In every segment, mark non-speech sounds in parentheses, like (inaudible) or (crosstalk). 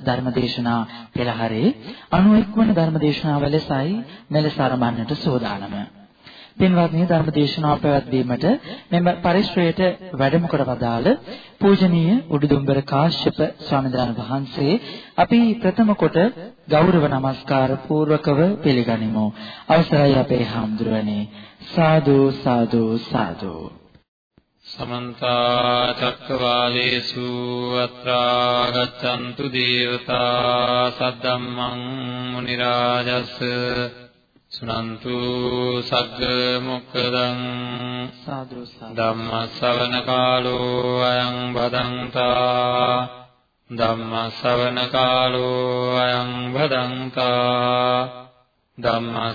ධර්මදේශනා පෙළහරේ 91 වන ධර්මදේශනාව ලෙසයි මෙලෙස ආරම්භන්නට සෝදානම. පින්වත්නි ධර්මදේශනාව පැවැත්වීමට මෙම පරිශ්‍රයට වැඩම කොට වදාළ පූජනීය උඩුදුම්බර කාශ්‍යප ස්වාමීන් වහන්සේ අපි ප්‍රථම කොට ගෞරව නමස්කාර පූර්වකව පිළිගනිමු. අවසරයි අපේ හාමුදුරනේ. සාදු සාදු සාදු සමන්ත චක්කවාලේසු අත්‍රා ගච්ඡන්තු දේවතා සද්දම්මං මුනි රාජස් සුනන්තු සග්ග මොක්කදං සාදු ධම්ම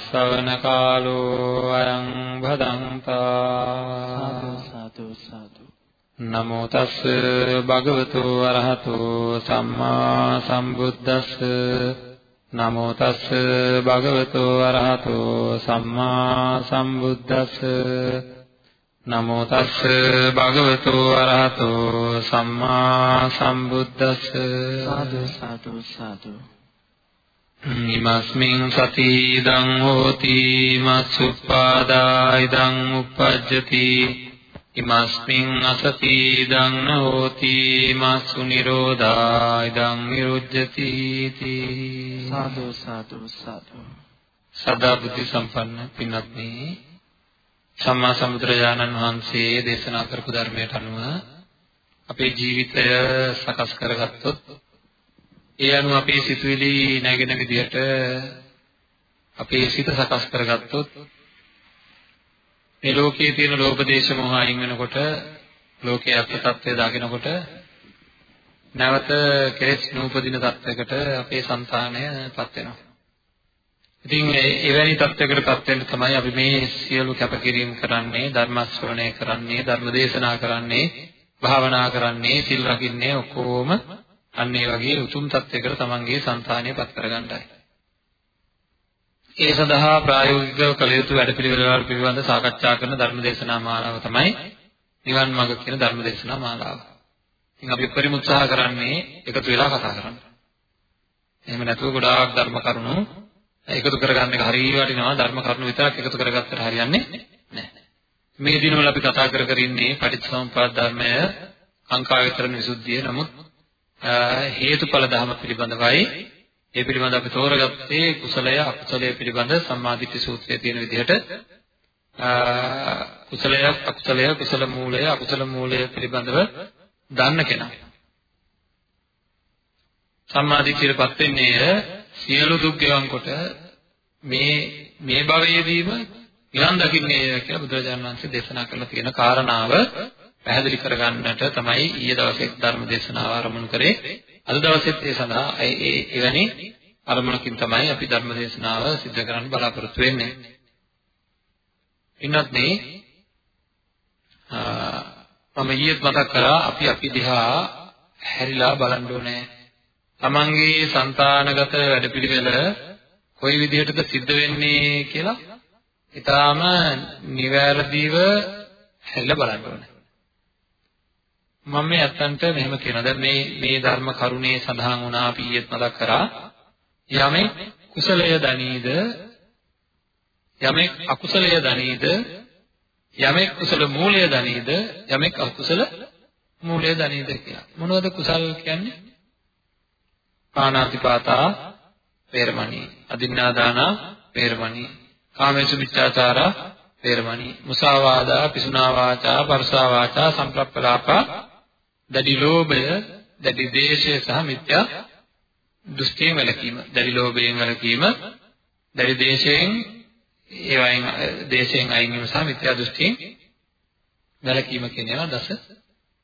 ශ්‍රවණ කාලෝ අයං බදන්තා සාදු සාදු. නමෝ තස් භගවතු අරහතෝ සම්මා සම්බුද්දස්ස නමෝ තස් භගවතු අරහතෝ සම්මා සම්බුද්දස්ස නමෝ තස් භගවතු අරහතෝ සම්මා සම්බුද්දස්ස සාදු සාදු සාදු. ඉමස්මින් සති ඉදං හෝති මස්සුප්පාදා ඉදං uppajjati ඉමස්මින් අසති ඉදං නෝති මස්සු නිරෝධා ඉදං නිරුජ්ජති සාදු සාදු සාදු. සදා බුද්ධ සම්පන්න පින්වත්නි සම්මා සම්බුදුරජාණන් වහන්සේ දේශනා කරපු ධර්මයට අනුව අපේ ජීවිතය සකස් කරගත්තොත් ඒ අනුව අපේ සිතුවිලි නැගෙන විදිහට අපේ සිත සකස් කරගත්තොත් මේ ලෝකයේ තියෙන ලෝභ දේශ මොහ අයින් වෙනකොට ලෝකයේ අපේ தත්ත්වය දකිනකොට නැවත කෙලෙස් නූපදින தත්වයකට අපේ సంతානයපත් වෙනවා. ඉතින් එවැනි தත්වයකටපත් වෙන්න තමයි අපි මේ සියලු කැපකිරීම් කරන්නේ, ධර්ම ශ්‍රවණය කරන්නේ, ධර්ම දේශනා කරන්නේ, භාවනා කරන්නේ, සිල් රකින්නේ ඔක්කොම අන්න ඒ වගේ උතුම් தත්වයකට තමන්ගේ సంతානයපත් කරගන්නයි. ඒ සඳහා ප්‍රායෝගිකව කළ යුතු වැඩපිළිවෙළවල් පිළිබඳ සාකච්ඡා කරන ධර්මදේශනා මාලාව තමයි නිවන් මඟ කියන ධර්මදේශනා මාලාව. ඉතින් අපි පරිම උත්සාහ කරන්නේ එකතු වෙලා කතා කරන්න. එහෙම නැතුව ගොඩාක් ධර්ම කරුණු එකතු කරගන්න එක හරිය වටිනවා ධර්ම කරුණු විතරක් එකතු කරගත්තට හරියන්නේ නැහැ. මේ දිනවල අපි කතා කර කර ඉන්නේ පටිච්චසමුප්පාද ධර්මය අංකා විතරන විසුද්ධිය. නමුත් හේතුඵල ධර්ම පිළිබඳවයි ඒ පිළිබඳව අපි තෝරගත්තේ කුසලය අකුසලය පිළිබඳ සම්මාදිට්ඨි සූත්‍රයේ තියෙන විදිහට. කුසලය අකුසලය කුසල මූලය අකුසල මූලය පිළිබඳව දන්න කෙනා. සම්මාදිට්ඨියටපත් වෙන්නේ සියලු දුක් ගෙවන් කොට මේ මේ භවයේදීම නිවන් දකින්නේ කියලා බුදුරජාණන් වහන්සේ දේශනා කරලා තියෙන කාරණාව පැහැදිලි කරගන්නට තමයි ඊයේ දවසේ ධර්ම දේශනාව ආරම්භ කරේ. අද දවසෙත් ඒ සඳහා ඒ එවැනි අරමුණකින් තමයි අපි ධර්ම දේශනාව සිද්ධ කරන්න බලාපොරොත්තු වෙන්නේ. ඉන්නත් මේ මම ඊයේත් මතක් කරා අපි අපි දිහා හැරිලා බලන්න ඕනේ. තමන්ගේ సంతානගත වැඩපිළිවෙල කොයි විදිහටද සිද්ධ වෙන්නේ කියලා ඊටාම නිවැරදිව හැරිලා බලන්න ඕනේ. මම මේ ඇත්තන්ට මෙහෙම කියනවා. දැන් මේ මේ ධර්ම කරුණේ සඳහන් වුණා අපි ඊයේත් මතක් කරා. යමෙක් කුසලය දනීද යමෙක් අකුසලය දනීද යමෙක් කුසල මූලය දනීද යමෙක් අකුසල මූලය දනීද කියලා. මොනවද කුසල් කියන්නේ? පාණාතිපාතා වේරමණී, අදින්නාදානා වේරමණී, කාමේසු මිච්ඡාචාරා වේරමණී, මුසාවාදා, පිසුනා වාචා, පරසා වාචා, සම්ප්‍රප්පලාපා දැඩි ලෝභය, දැඩි දේශය සහ මිත්‍යා දෘෂ්ටියෙන් වැළකීම. දැඩි ලෝභයෙන් වැළකීම, දැඩි දේශයෙන් ඒවයින් දේශයෙන් අයින් වීම සහ මිත්‍යා දෘෂ්ටියෙන් වැළකීම කියන ඒවා දස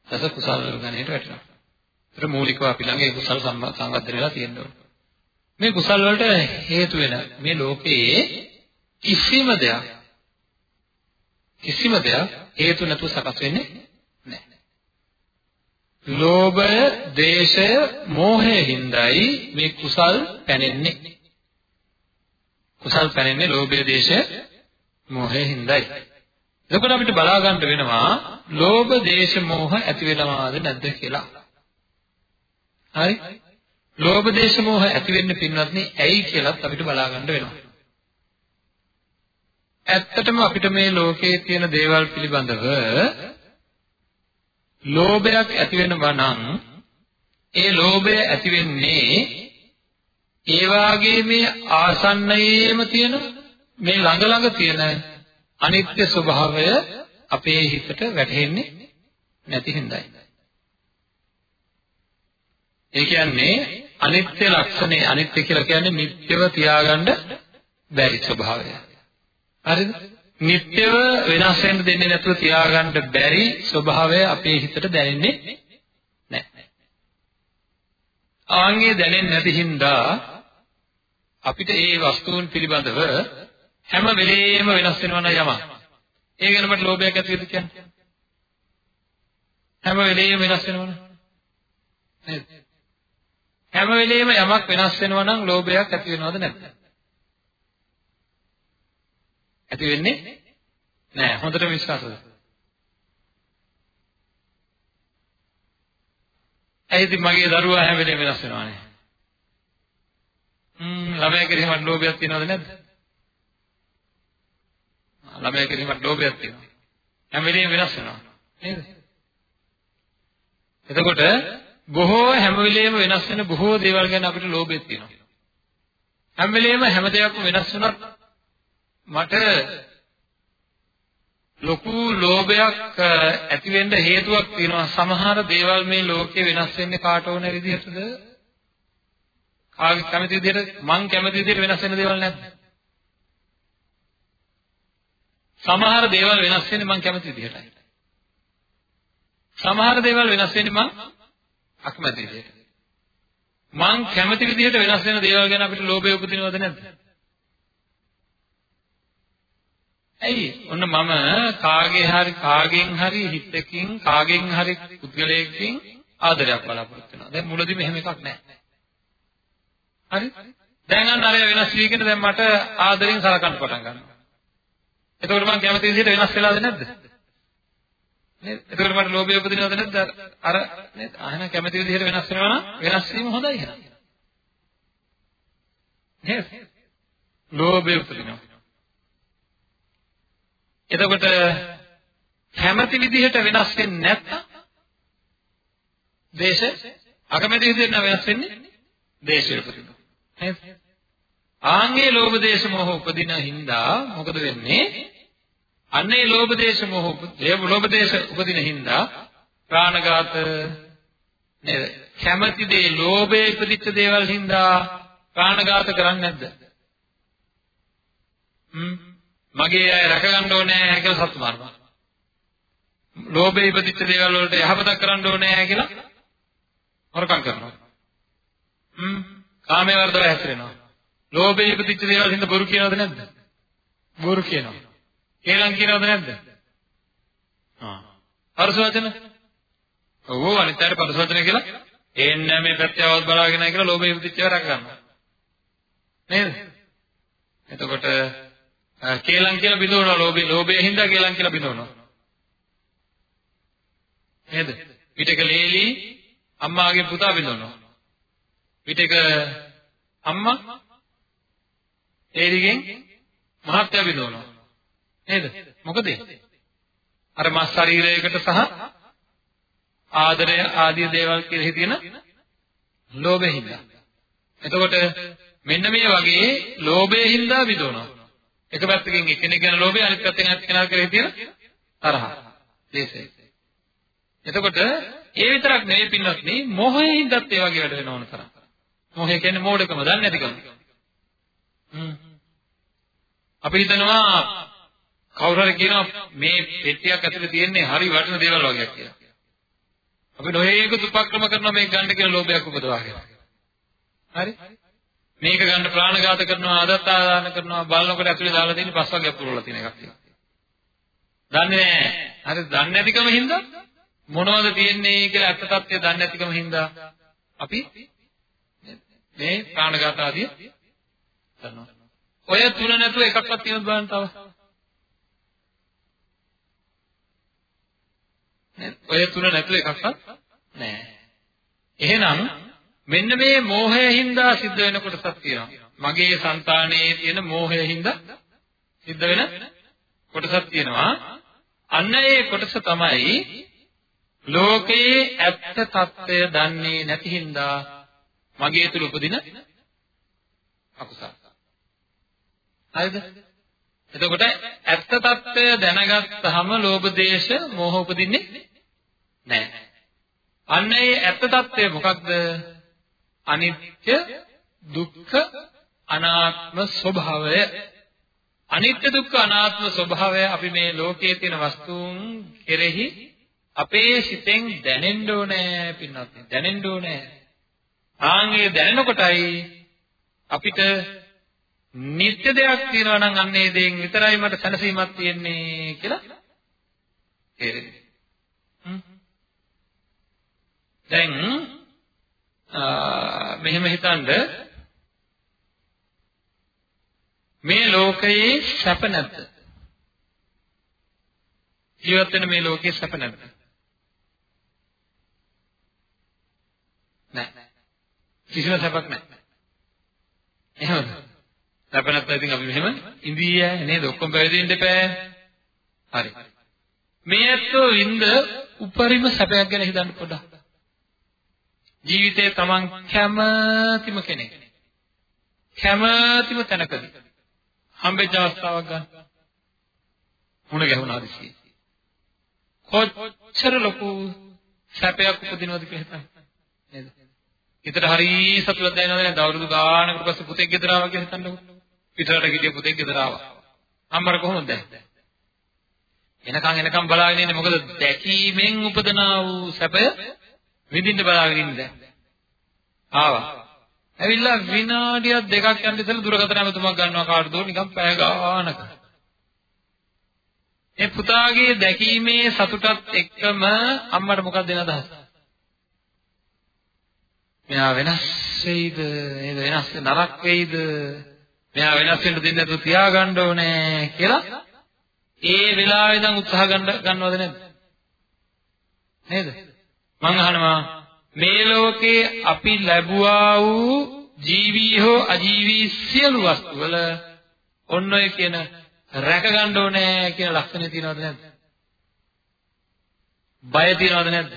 දස කුසල ගණයට වැටෙනවා. ඒතර මූලිකව අපි ළඟ ඒ කුසල සංවර්ධනය වෙලා තියෙනවා. මේ කුසල් වලට හේතු වෙන මේ ලෝකයේ කිසිම දෙයක් කිසිම දෙයක් හේතු නැතුව සකස් වෙන්නේ නැහැ. ලෝභය, දේශය, මෝහය හින්දායි මේ කුසල් පැනෙන්නේ. කුසල් පැනෙන්නේ ලෝභය, දේශය, මෝහය හින්දායි. එතකොට අපිට බලා ගන්න වෙනවා ලෝභ, දේශ, මෝහ ඇති වෙනවාද නැද්ද කියලා. හරි? ලෝභ දේශ මොහ ඇති වෙන්න පින්වත්නි ඇයි කියලාත් අපිට බලා ගන්න වෙනවා. ඇත්තටම අපිට මේ ලෝකයේ තියෙන දේවල් පිළිබඳව ලෝභයක් ඇති වෙනවා නම් ඒ ලෝභය ඇති වෙන්නේ ඒ වාගේ මේ ආසන්නයේම තියෙන මේ ළඟ ළඟ තියෙන අනිත්‍ය ස්වභාවය අපේ හිතට වැටහෙන්නේ නැති හින්දායි. ඒ කියන්නේ අනිත්‍ය ලක්ෂණය අනිත්‍ය කියලා කියන්නේ නිට්ටයව තියාගන්න බැරි ස්වභාවය. හරිද? නිට්ටයව වෙනස් වෙන්න දෙන්නේ නැතුව තියාගන්න බැරි ස්වභාවය අපේ හිතට දැනෙන්නේ නැහැ. ආන්ගේ දැනෙන්නේ නැති හින්දා අපිට ඒ වස්තුන් පිළිබඳව හැම වෙලේම වෙනස් වෙනවා නම් යමක්. ඒ ගැන මට ලෝභයක් ඇති වෙද කියන්නේ? හැම වෙලේම වෙනස් වෙනවනේ. නේද? හැම වෙලේම යමක් වෙනස් වෙනවා නම් ලෝභයක් ඇති වෙනවද නැද්ද? ඇති වෙන්නේ නෑ. හොඳට විශ්වාසද? ඇයිද මගේ දරුවා හැම වෙලේම වෙනස් වෙනවනේ? හ්ම් ළමයා කෙරෙහිම ලෝභයක් තියෙනවද නැද්ද? ළමයා කෙරෙහිම ලෝභයක් තියෙනවා. හැම වෙලේම වෙනස් වෙනවා. නේද? එතකොට බොහෝ හැම වෙලේම වෙනස් වෙන බොහෝ දේවල් ගැන අපිට ලෝභයක් තියෙනවා. හැම වෙලේම හැම දෙයක්ම වෙනස් වුණත් මට ලොකු ලෝභයක් ඇති වෙන්න හේතුවක් තියෙනවා. සමහර දේවල් මේ ලෝකේ වෙනස් වෙන්නේ කාට ඕන විදිහටද? කාගේ කැමති විදිහට මං කැමති විදිහට වෙනස් වෙන දේවල් නැද්ද? සමහර දේවල් වෙනස් වෙන්නේ මං කැමති විදිහටයි. සමහර දේවල් වෙනස් වෙන්නේ මං අකමැති විදිහට. මං කැමති විදිහට වෙනස් වෙන දේවල් ගැන අපිට ලෝභය උපදිනවද නැද්ද? ඇයි? ඔන්න මම කාගේ හරි කාගෙන් හරි හිතකින් කාගෙන් හරි පුද්ගලයෙක්ගෙන් ආදරයක් බලාපොරොත්තු වෙනවා. දැන් මුලදී මෙහෙම එකක් නැහැ. හරි? දැන් අන්න අර වෙනස් වීගෙන දැන් මට ආදරෙන් සලකන්න පටන් ගන්නවා. එතකොට මම කැමති විදිහට වෙනස් වෙලාද නැද්ද? නේද? එතකොට මට ලෝභය උපදිනවද නැද්ද? අර නේද? අහන කැමති විදිහට වෙනස් වෙනවා නම් වෙනස් වීම හොඳයි එහෙනම්. නේද? ලෝභය උපදිනවා. එතකොට කැමති විදිහට වෙනස් වෙන්නේ නැත්නම් දේශ අකමැති විදිහට වෙනස් වෙන්නේ දේශය උපදිනවා. නේද? ආන්ගේ ලෝභ දේශ මොහ උපදින හින්දා මොකද වෙන්නේ? අන්නේ ලෝභ දේශ මොහ ලෝභ දේශ උපදින හින්දා ප්‍රාණඝාත නේද? කැමැති දේ ලෝභයේ ඉපදිච්ච දේවල් හින්දා ප්‍රාණඝාත කරන්නේ නැද්ද? හ්ම් මගේ අය රැකගන්න ඕනේ කියලා සතු මාරනවා. ලෝභයේ ඉපදිච්ච දේවල් වලට යහපතක් කරන්න ඕනේ කියලා හොරකම් කරනවා. හ්ම් කාමයේ වර්ධව හැසිරෙනවා. ලෝභයේ ඉපදිච්ච දේවල් හින්දා බොරු කියනවද නැද්ද? බොරු කියනවා. කේලම් කියනවද නැද්ද? ආ. පරස වචන? ඔව් අනිත් අයට පරස වචන කියලා එන්නේ මේ පැත්තවවත් බලාගෙන නැහැ කියලා ලෝභය ඉපදිච්චව රැක ගන්නවා. නේද? එතකොට කේලම් කියලා බිඳවනවා ලෝභය ලෝභයෙන් හින්දා කේලම් කියලා බිඳවනවා. නේද? පිටක ලේලි අම්මාගේ පුතා බිඳවනවා. පිටක අම්මා ඒරිගෙන් මහත්ය බිඳවනවා. නේද? මොකද අර මස් ශරීරයකට සහ ආදරය ආදී දේවල් කෙරෙහි තියෙන ලෝභයෙන් හින්දා. එතකොට මෙන්න මේ වගේ ලෝභයෙන් හින්දා විදෝනවා. එක පැත්තකින් එක්කෙනෙක් ගැන ලෝභය අනිත් පැත්තෙන් අනිත් කෙනා කෙරෙහි තියෙන තරහ. දේශය. එතකොට ඒ විතරක් නෙවෙයි පින්නත් නේ මොහයෙන් හින්දාත් ඒ වගේ වැඩ වෙන ඕන තරම්. මොහය කියන්නේ මෝඩකම දන්නේ නැතිකම. හ්ම්. අපි හිතනවා කවුරු හරි කියනවා මේ පෙට්ටියක් ඇතුලේ තියෙන්නේ හරි වටින දේවල් වගේක් කියලා. අපි නොයේකුත් උපක්‍රම කරනවා මේක ගන්න කියලා ලෝභයක් උපදවාගෙන. හරි? මේක ගන්න ප්‍රාණඝාත කරනවා, අදත්තාදාන කරනවා, බලනකොට ඇතුලේ දාලා තියෙන පස් වර්ගයක් පුරවලා තියෙන එකක් කියලා. දන්නේ නැහැ. හරි දන්නේ නැතිකම හින්දා මොනවද තියෙන්නේ කියලා ඇත්ත తත්ත්වය දන්නේ නැතිකම හින්දා අපි මේ ප්‍රාණඝාත ආදිය කරනවා. ඔය තුන නැතුව එකක්වත් තියෙනවද බලන්න තව. ඔය තුන නැතුව එකක්වත් නැහැ. එහෙනම් මෙන්න මේ මෝහය හින්දා සිද්ධ වෙන කොටසක් තියෙනවා. මගේ సంతානයේ තියෙන මෝහය හින්දා සිද්ධ වෙන කොටසක් තියෙනවා. අන්න ඒ කොටස තමයි ලෝකයේ ඇත්ත తত্ত্বය දන්නේ නැති හින්දා මගේ තුල උපදින අකුසල. හරිද? එතකොට ඇත්ත తত্ত্বය දැනගත්තාම ලෝභ දේශ මෝහ උපදින්නේ නැහැ. අන්න ඒ ඇත්ත తত্ত্বය මොකක්ද? අනිත්‍ය දුක්ඛ අනාත්ම ස්වභාවය. අනිත්‍ය දුක්ඛ අනාත්ම ස්වභාවය අපි මේ ලෝකයේ තියෙන වස්තුන් කෙරෙහි අපේ සිතෙන් දැනෙන්න ඕනේ පින්නත් දැනෙන්න ඕනේ. ආන්ගේ දැනෙනකොටයි අපිට නිත්‍ය දෙයක් තියෙනවා නම් අන්න ඒ දෙයින් විතරයි මට සැනසීමක් තියෙන්නේ කියලා තේරෙන්නේ. දැන් මෙහෙම හිතනද මේ ලෝකයේ සැප නැද්ද? ජීවත් වෙන මේ ලෝකයේ සැප නැද්ද? නැහැ. කිසිම සැපක් නැහැ. එහෙමද? සැප නැත්නම් ඉතින් අපි මෙහෙම ඉඳී නේද? ඔක්කොම පැවිදි වෙන්න එපා. හරි. මේ ඇත්තෝ වින්ද උපරිම සැපයක් ගැන හිතන්න පොඩ්ඩක්. ජීවිතේ Taman කැමැතිම කෙනෙක්. කැමැතිම තැනකදී හම්බෙච්ච අවස්ථාවක් ගන්න. මුණ ගැහුණා දිසියේ. කොච්චර ලොකු සැපයක් උපදිනවද කියලා හිතන්න. නේද? හිතට හරි සතුටක් දැනෙනවද නැද්ද? අවුරුදු ගානකට පස්සේ පුතෙක් ගෙදර ආවා කියලා හිතන්නකෝ. පිටරට ගිහිය පුතෙක් ගෙදර ආවා. අම්මර කොහොමද දැන්? එනකන් එනකන් බලාගෙන ඉන්නේ මොකද දැකීමෙන් උපදනා වූ සැපය විඳින්න බලාගෙන ඉන්නේ. ආවා. ඇවිල්ලා විනාඩියක් දෙකක් යන ඉතල දුරකථන ඇමතුමක් ගන්නවා කාටද නිකන් පැය ගානක. ඒ පුතාගේ දැකීමේ සතුටත් එක්කම අම්මට මොකක්ද දෙන අදහස? මෙයා වෙනස් වෙයිද? නේද වෙනස් නරක වෙයිද? මෙයා වෙනස් වෙන්න දෙන්නේ නැතුව තියාගන්න ඕනේ කියලා ඒ වෙලාවේ ඉඳන් උත්සාහ ගන්න ගන්නවද නැද්ද? නේද? මං අහනවා මේ ලෝකේ අපි ලැබුවා වූ ජීවී හෝ අජීවී සියලු වස්තු වල ඔන්න ඔය කියන රැක ගන්න ඕනේ කියන ලක්ෂණය තියෙනවද නැද්ද? බය තියෙනවද නැද්ද?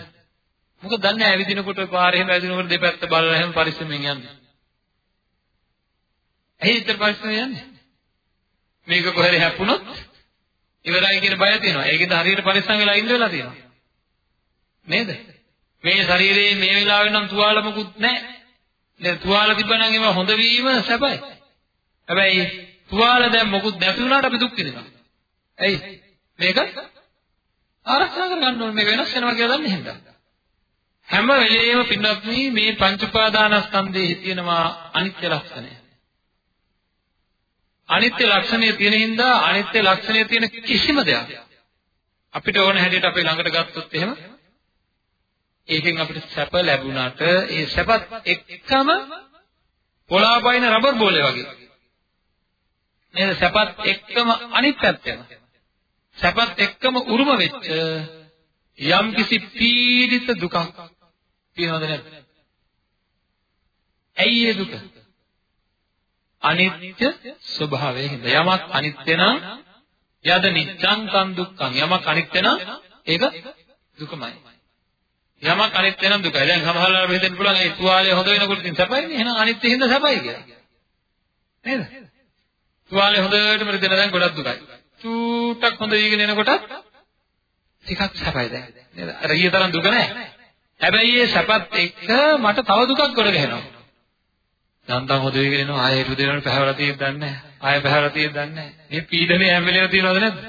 මොකද දන්නේ ඇවිදිනකොට පාරේ එහෙම ඇවිදිනකොට දෙපැත්ත බලලා එහෙම පරිස්සමෙන් යන්නේ. ඇයි ඉතින් පරිස්සමෙන් යන්නේ? මේක කොහෙද හැප්පුණොත් ඉවරයි කියන බය තියෙනවා. ඒකෙන්ද හරියට පරිස්සම් වෙලා ඉන්න වෙලා තියෙනවා. නේද? මේ ශරීරයේ මේ වෙලාවේ නම් තුවාල මොකුත් නැහැ. දැන් තුවාල තිබ්බනම් ඒවා හොඳ වීම සැපයි. හැබැයි තුවාල දැන් මොකුත් නැති වුණාට අපි දුක් විඳිනවා. ඇයි? මේක ආරක්ෂා කරගන්න ඕනේ මේක වෙනස් වෙනවා කියලා දන්නේ හින්දා. හැම වෙලෙම පින්වත්නි මේ පංච උපාදානස්කන්ධයේ තියෙනවා අනිත්‍ය ලක්ෂණය. අනිත්‍ය ලක්ෂණය තියෙන හින්දා අනිත්‍ය ලක්ෂණය තියෙන කිසිම දෙයක් අපිට ඕන හැටියට අපේ ළඟට ගත්තොත් එහෙම ඒකෙන් අපිට සැප ලැබුණාට ඒ සැපත් එක්කම පොළාපයින් රබර් බෝලේ වගේ. නේද? සැපත් එක්කම අනිත් පැත්තම. සැපත් එක්කම උරුම වෙච්ච යම් කිසි පීඩිත දුකක් තියෙනවද නැද්ද? ඇයි ඒ දුක? අනිත්‍ය ස්වභාවයෙන් හින්දා. යමක් අනිත්‍ය නම් යද නිච්ඡං කං දුක්ඛං. යමක් අනිත්‍ය නම් ඒක දුකමයි. යමක් අනිත්‍ය නම් දුකයි. දැන් සමහරවල් හිතෙන්න පුළුවන් ඒ තුවාලය හොඳ වෙනකොට ඉතින් සැපයිනේ. එහෙනම් අනිත්‍ය හින්දා සැපයි කියලා. නේද? තුවාලය හොඳටම රිදෙන දැන් ගොඩක් දුකයි. චූටක් හොඳ වීගෙන එනකොට ටිකක් සැපයි දැන්. නේද? අර ඊය තරම් දුක නැහැ. හැබැයි ඒ සැපත් එක්ක මට තව දුකක් ගොඩ ගැහෙනවා. යන්තම් හොඳ වීගෙන එනවා ආයෙ රුධිරවල පැහැවලා තියෙද්ද දන්නේ නැහැ. ආයෙ පැහැවලා තියෙද්ද දන්නේ නැහැ. මේ පීඩනේ හැම වෙලේම තියෙනවද නැද්ද?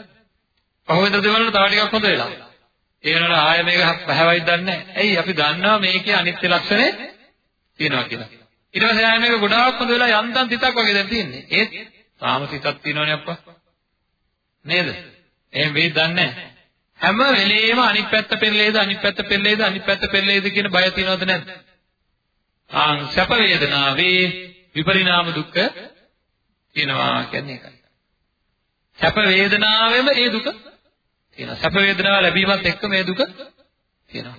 පහුවෙන්ද දෙවලට තව ටිකක් හොඳ වෙලා. ඒ වෙනකොට ආය මේක පැහැවයිද දන්නේ නැහැ. ඇයි අපි දන්නවා මේකේ අනිත්‍ය ලක්ෂණය තියෙනවා කියලා. ඊට පස්සේ ආය මේක ගොඩාක් හොඳ වෙලා යන්තම් තිතක් වගේ දැන් තියෙන්නේ. ඒත් තාම තිතක් තියෙනවනේ අප්පා. නේද? එහෙම වෙයි දන්නේ නැහැ. හැම වෙලේම අනිත් පැත්ත පෙරලේද අනිත් පැත්ත පෙරලේද අනිත් පැත්ත පෙරලේද කියන බය තියෙනවද නැද්ද? ආ සැප වේදනාවේ විපරිණාම දුක්ඛ තියෙනවා කියන්නේ ඒකයි. සැප වේදනාවෙම ඒ දුක තියෙනවා. සැප වේදනාව ලැබීමත් එක්ක මේ දුක තියෙනවා.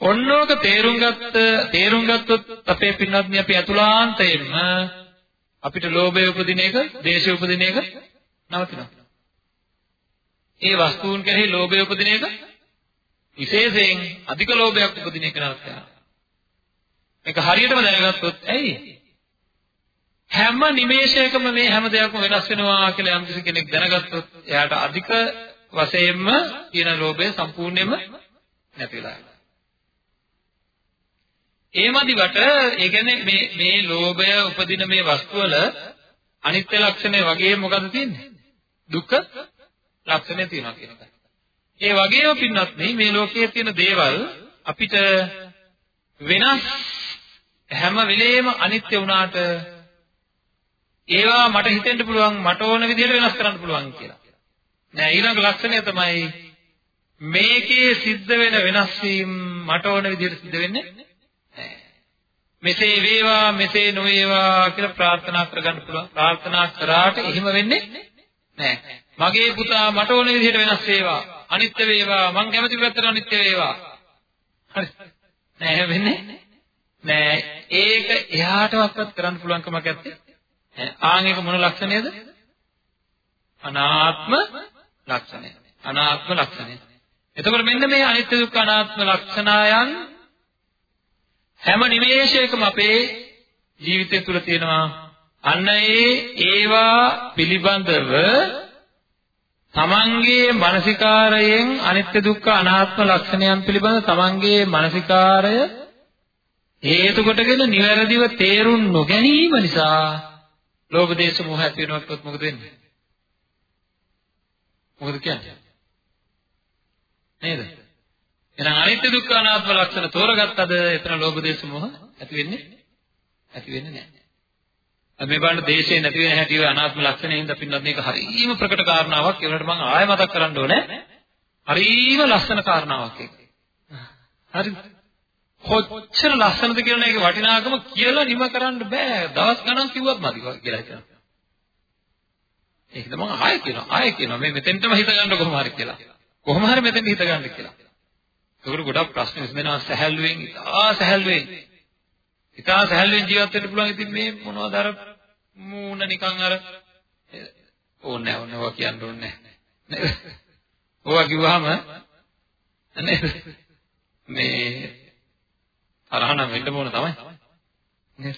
ඔන්නෝක තේරුම් ගත්ත තේරුම් ගත්තොත් අපේ පින්වත්නි අපි අතුලාන්තයෙන්ම අපිට ලෝභය උපදින එක, දේශය උපදින එක නවතිනවා. ඒ වස්තුන් කෙරෙහි ලෝභය උපදින එක විශේෂයෙන් අධික ලෝභයක් උපදින එක නවත්තා. මේක හරියටම දැනගත්තොත් ඇයි? හැම නිමේෂයකම මේ හැම දෙයක්ම වෙනස් වෙනවා කියලා යම් කෙනෙක් දැනගත්තොත් එයාට අධික වශයෙන්ම කියන ලෝභය සම්පූර්ණයෙන්ම නැති වෙලා යනවා. ඒ මදිවට ඒ කියන්නේ මේ මේ ලෝභය උපදින මේ වස්තුවල අනිත්‍ය ලක්ෂණය වගේ මොකද තියෙන්නේ? දුක්ඛ ලක්ෂණය තියෙනවා කියන එකයි. ඒ වගේම පින්නත් මේ ලෝකයේ තියෙන දේවල් අපිට වෙනස් හැම වෙලේම අනිත්‍ය වුණාට ඒවා මට හිතෙන්න පුළුවන් මට ඕන විදිහට වෙනස් කරන්න පුළුවන් කියලා. නෑ ඊළඟ ලක්ෂණය තමයි මේකේ සිද්ධ වෙන වෙනස් වීම මට ඕන විදිහට සිද්ධ වෙන්නේ මෙසේ වේවා මෙසේ නොවේවා කියලා ප්‍රාර්ථනා කරගන්න පුළුවන්. ප්‍රාර්ථනා කරාට එහෙම වෙන්නේ නැහැ. මගේ පුතා මට ඕන විදිහට වෙනස් වේවා. අනිත්‍ය වේවා. මං කැමති පැත්තට අනිත්‍ය වේවා. හරි. නෑ එහෙම වෙන්නේ නෑ. ඒක එහාටවත් කරන්න පුළුවන් කමක් නැත්තේ. ආන් එක මොන ලක්ෂණයද? අනාත්ම ලක්ෂණය. අනාත්ම ලක්ෂණය. එතකොට මෙන්න මේ අනිත්‍ය දුක්ඛ අනාත්ම ලක්ෂණයන් හැම නිමේෂයකම අපේ ජීවිතය තුළ තියෙනවා අන්න ඒ ඒවා පිළිබඳව තමන්ගේ මානසිකාරයෙන් අනිත්‍ය දුක්ඛ අනාත්ම ලක්ෂණයන් පිළිබඳ තමන්ගේ මානසිකාරය හේතු කොටගෙන නිවැරදිව තේරුම් නොගැනීම නිසා ලෝභ දේශ මොහ ඇති වෙනවත් මොකද වෙන්නේ? මොකද කියන්නේ? නේද? එහෙනම් අනිත්‍ය දුක්ඛ අනාත්ම ලක්ෂණ තෝරගත්තද එතන ලෝභ දේශ මොහ ඇති වෙන්නේ ඇති වෙන්නේ නැහැ. මේ බලන්න දේශේ නැති වෙන හැටි ඔය අනාත්ම ලක්ෂණයෙන් හින්දා පින්නත් මේක හරියම ප්‍රකට කාරණාවක් ඒ වුණාට මම ආයෙ මතක් කරන්න ඕනේ. හරියම ලස්සන කාරණාවක් ඒක. හරි. කොච්චර ලස්සනද කියන එකේ වටිනාකම කියලා නිම කරන්න බෑ. දවස් ගණන් කිව්වත් මදි කියලා හිතනවා. ඒකද මම ආයෙ කියනවා. ආයෙ කියනවා. මේ මෙතෙන්ටම හිත ගන්න කොහොම හරි කියලා. කොහොම හරි මෙතෙන්ට හිත ගන්න කියලා. ඒකට ගොඩක් ප්‍රශ්න විසඳෙනවා සැහැල්ලුවෙන් ඉතා සැහැල්ලුවෙන්. ඉතා සැහැල්ලුවෙන් ජීවත් වෙන්න පුළුවන්. ඉතින් මේ මොනවද අර මූණ නිකන් අර ඕනේ නැහැ ඕනේ ඔවා කියන්න ඕනේ නැහැ. ඔවා කිව්වහම නේද මේ තරහනම් වෙන්න ඕන තමයි. නේද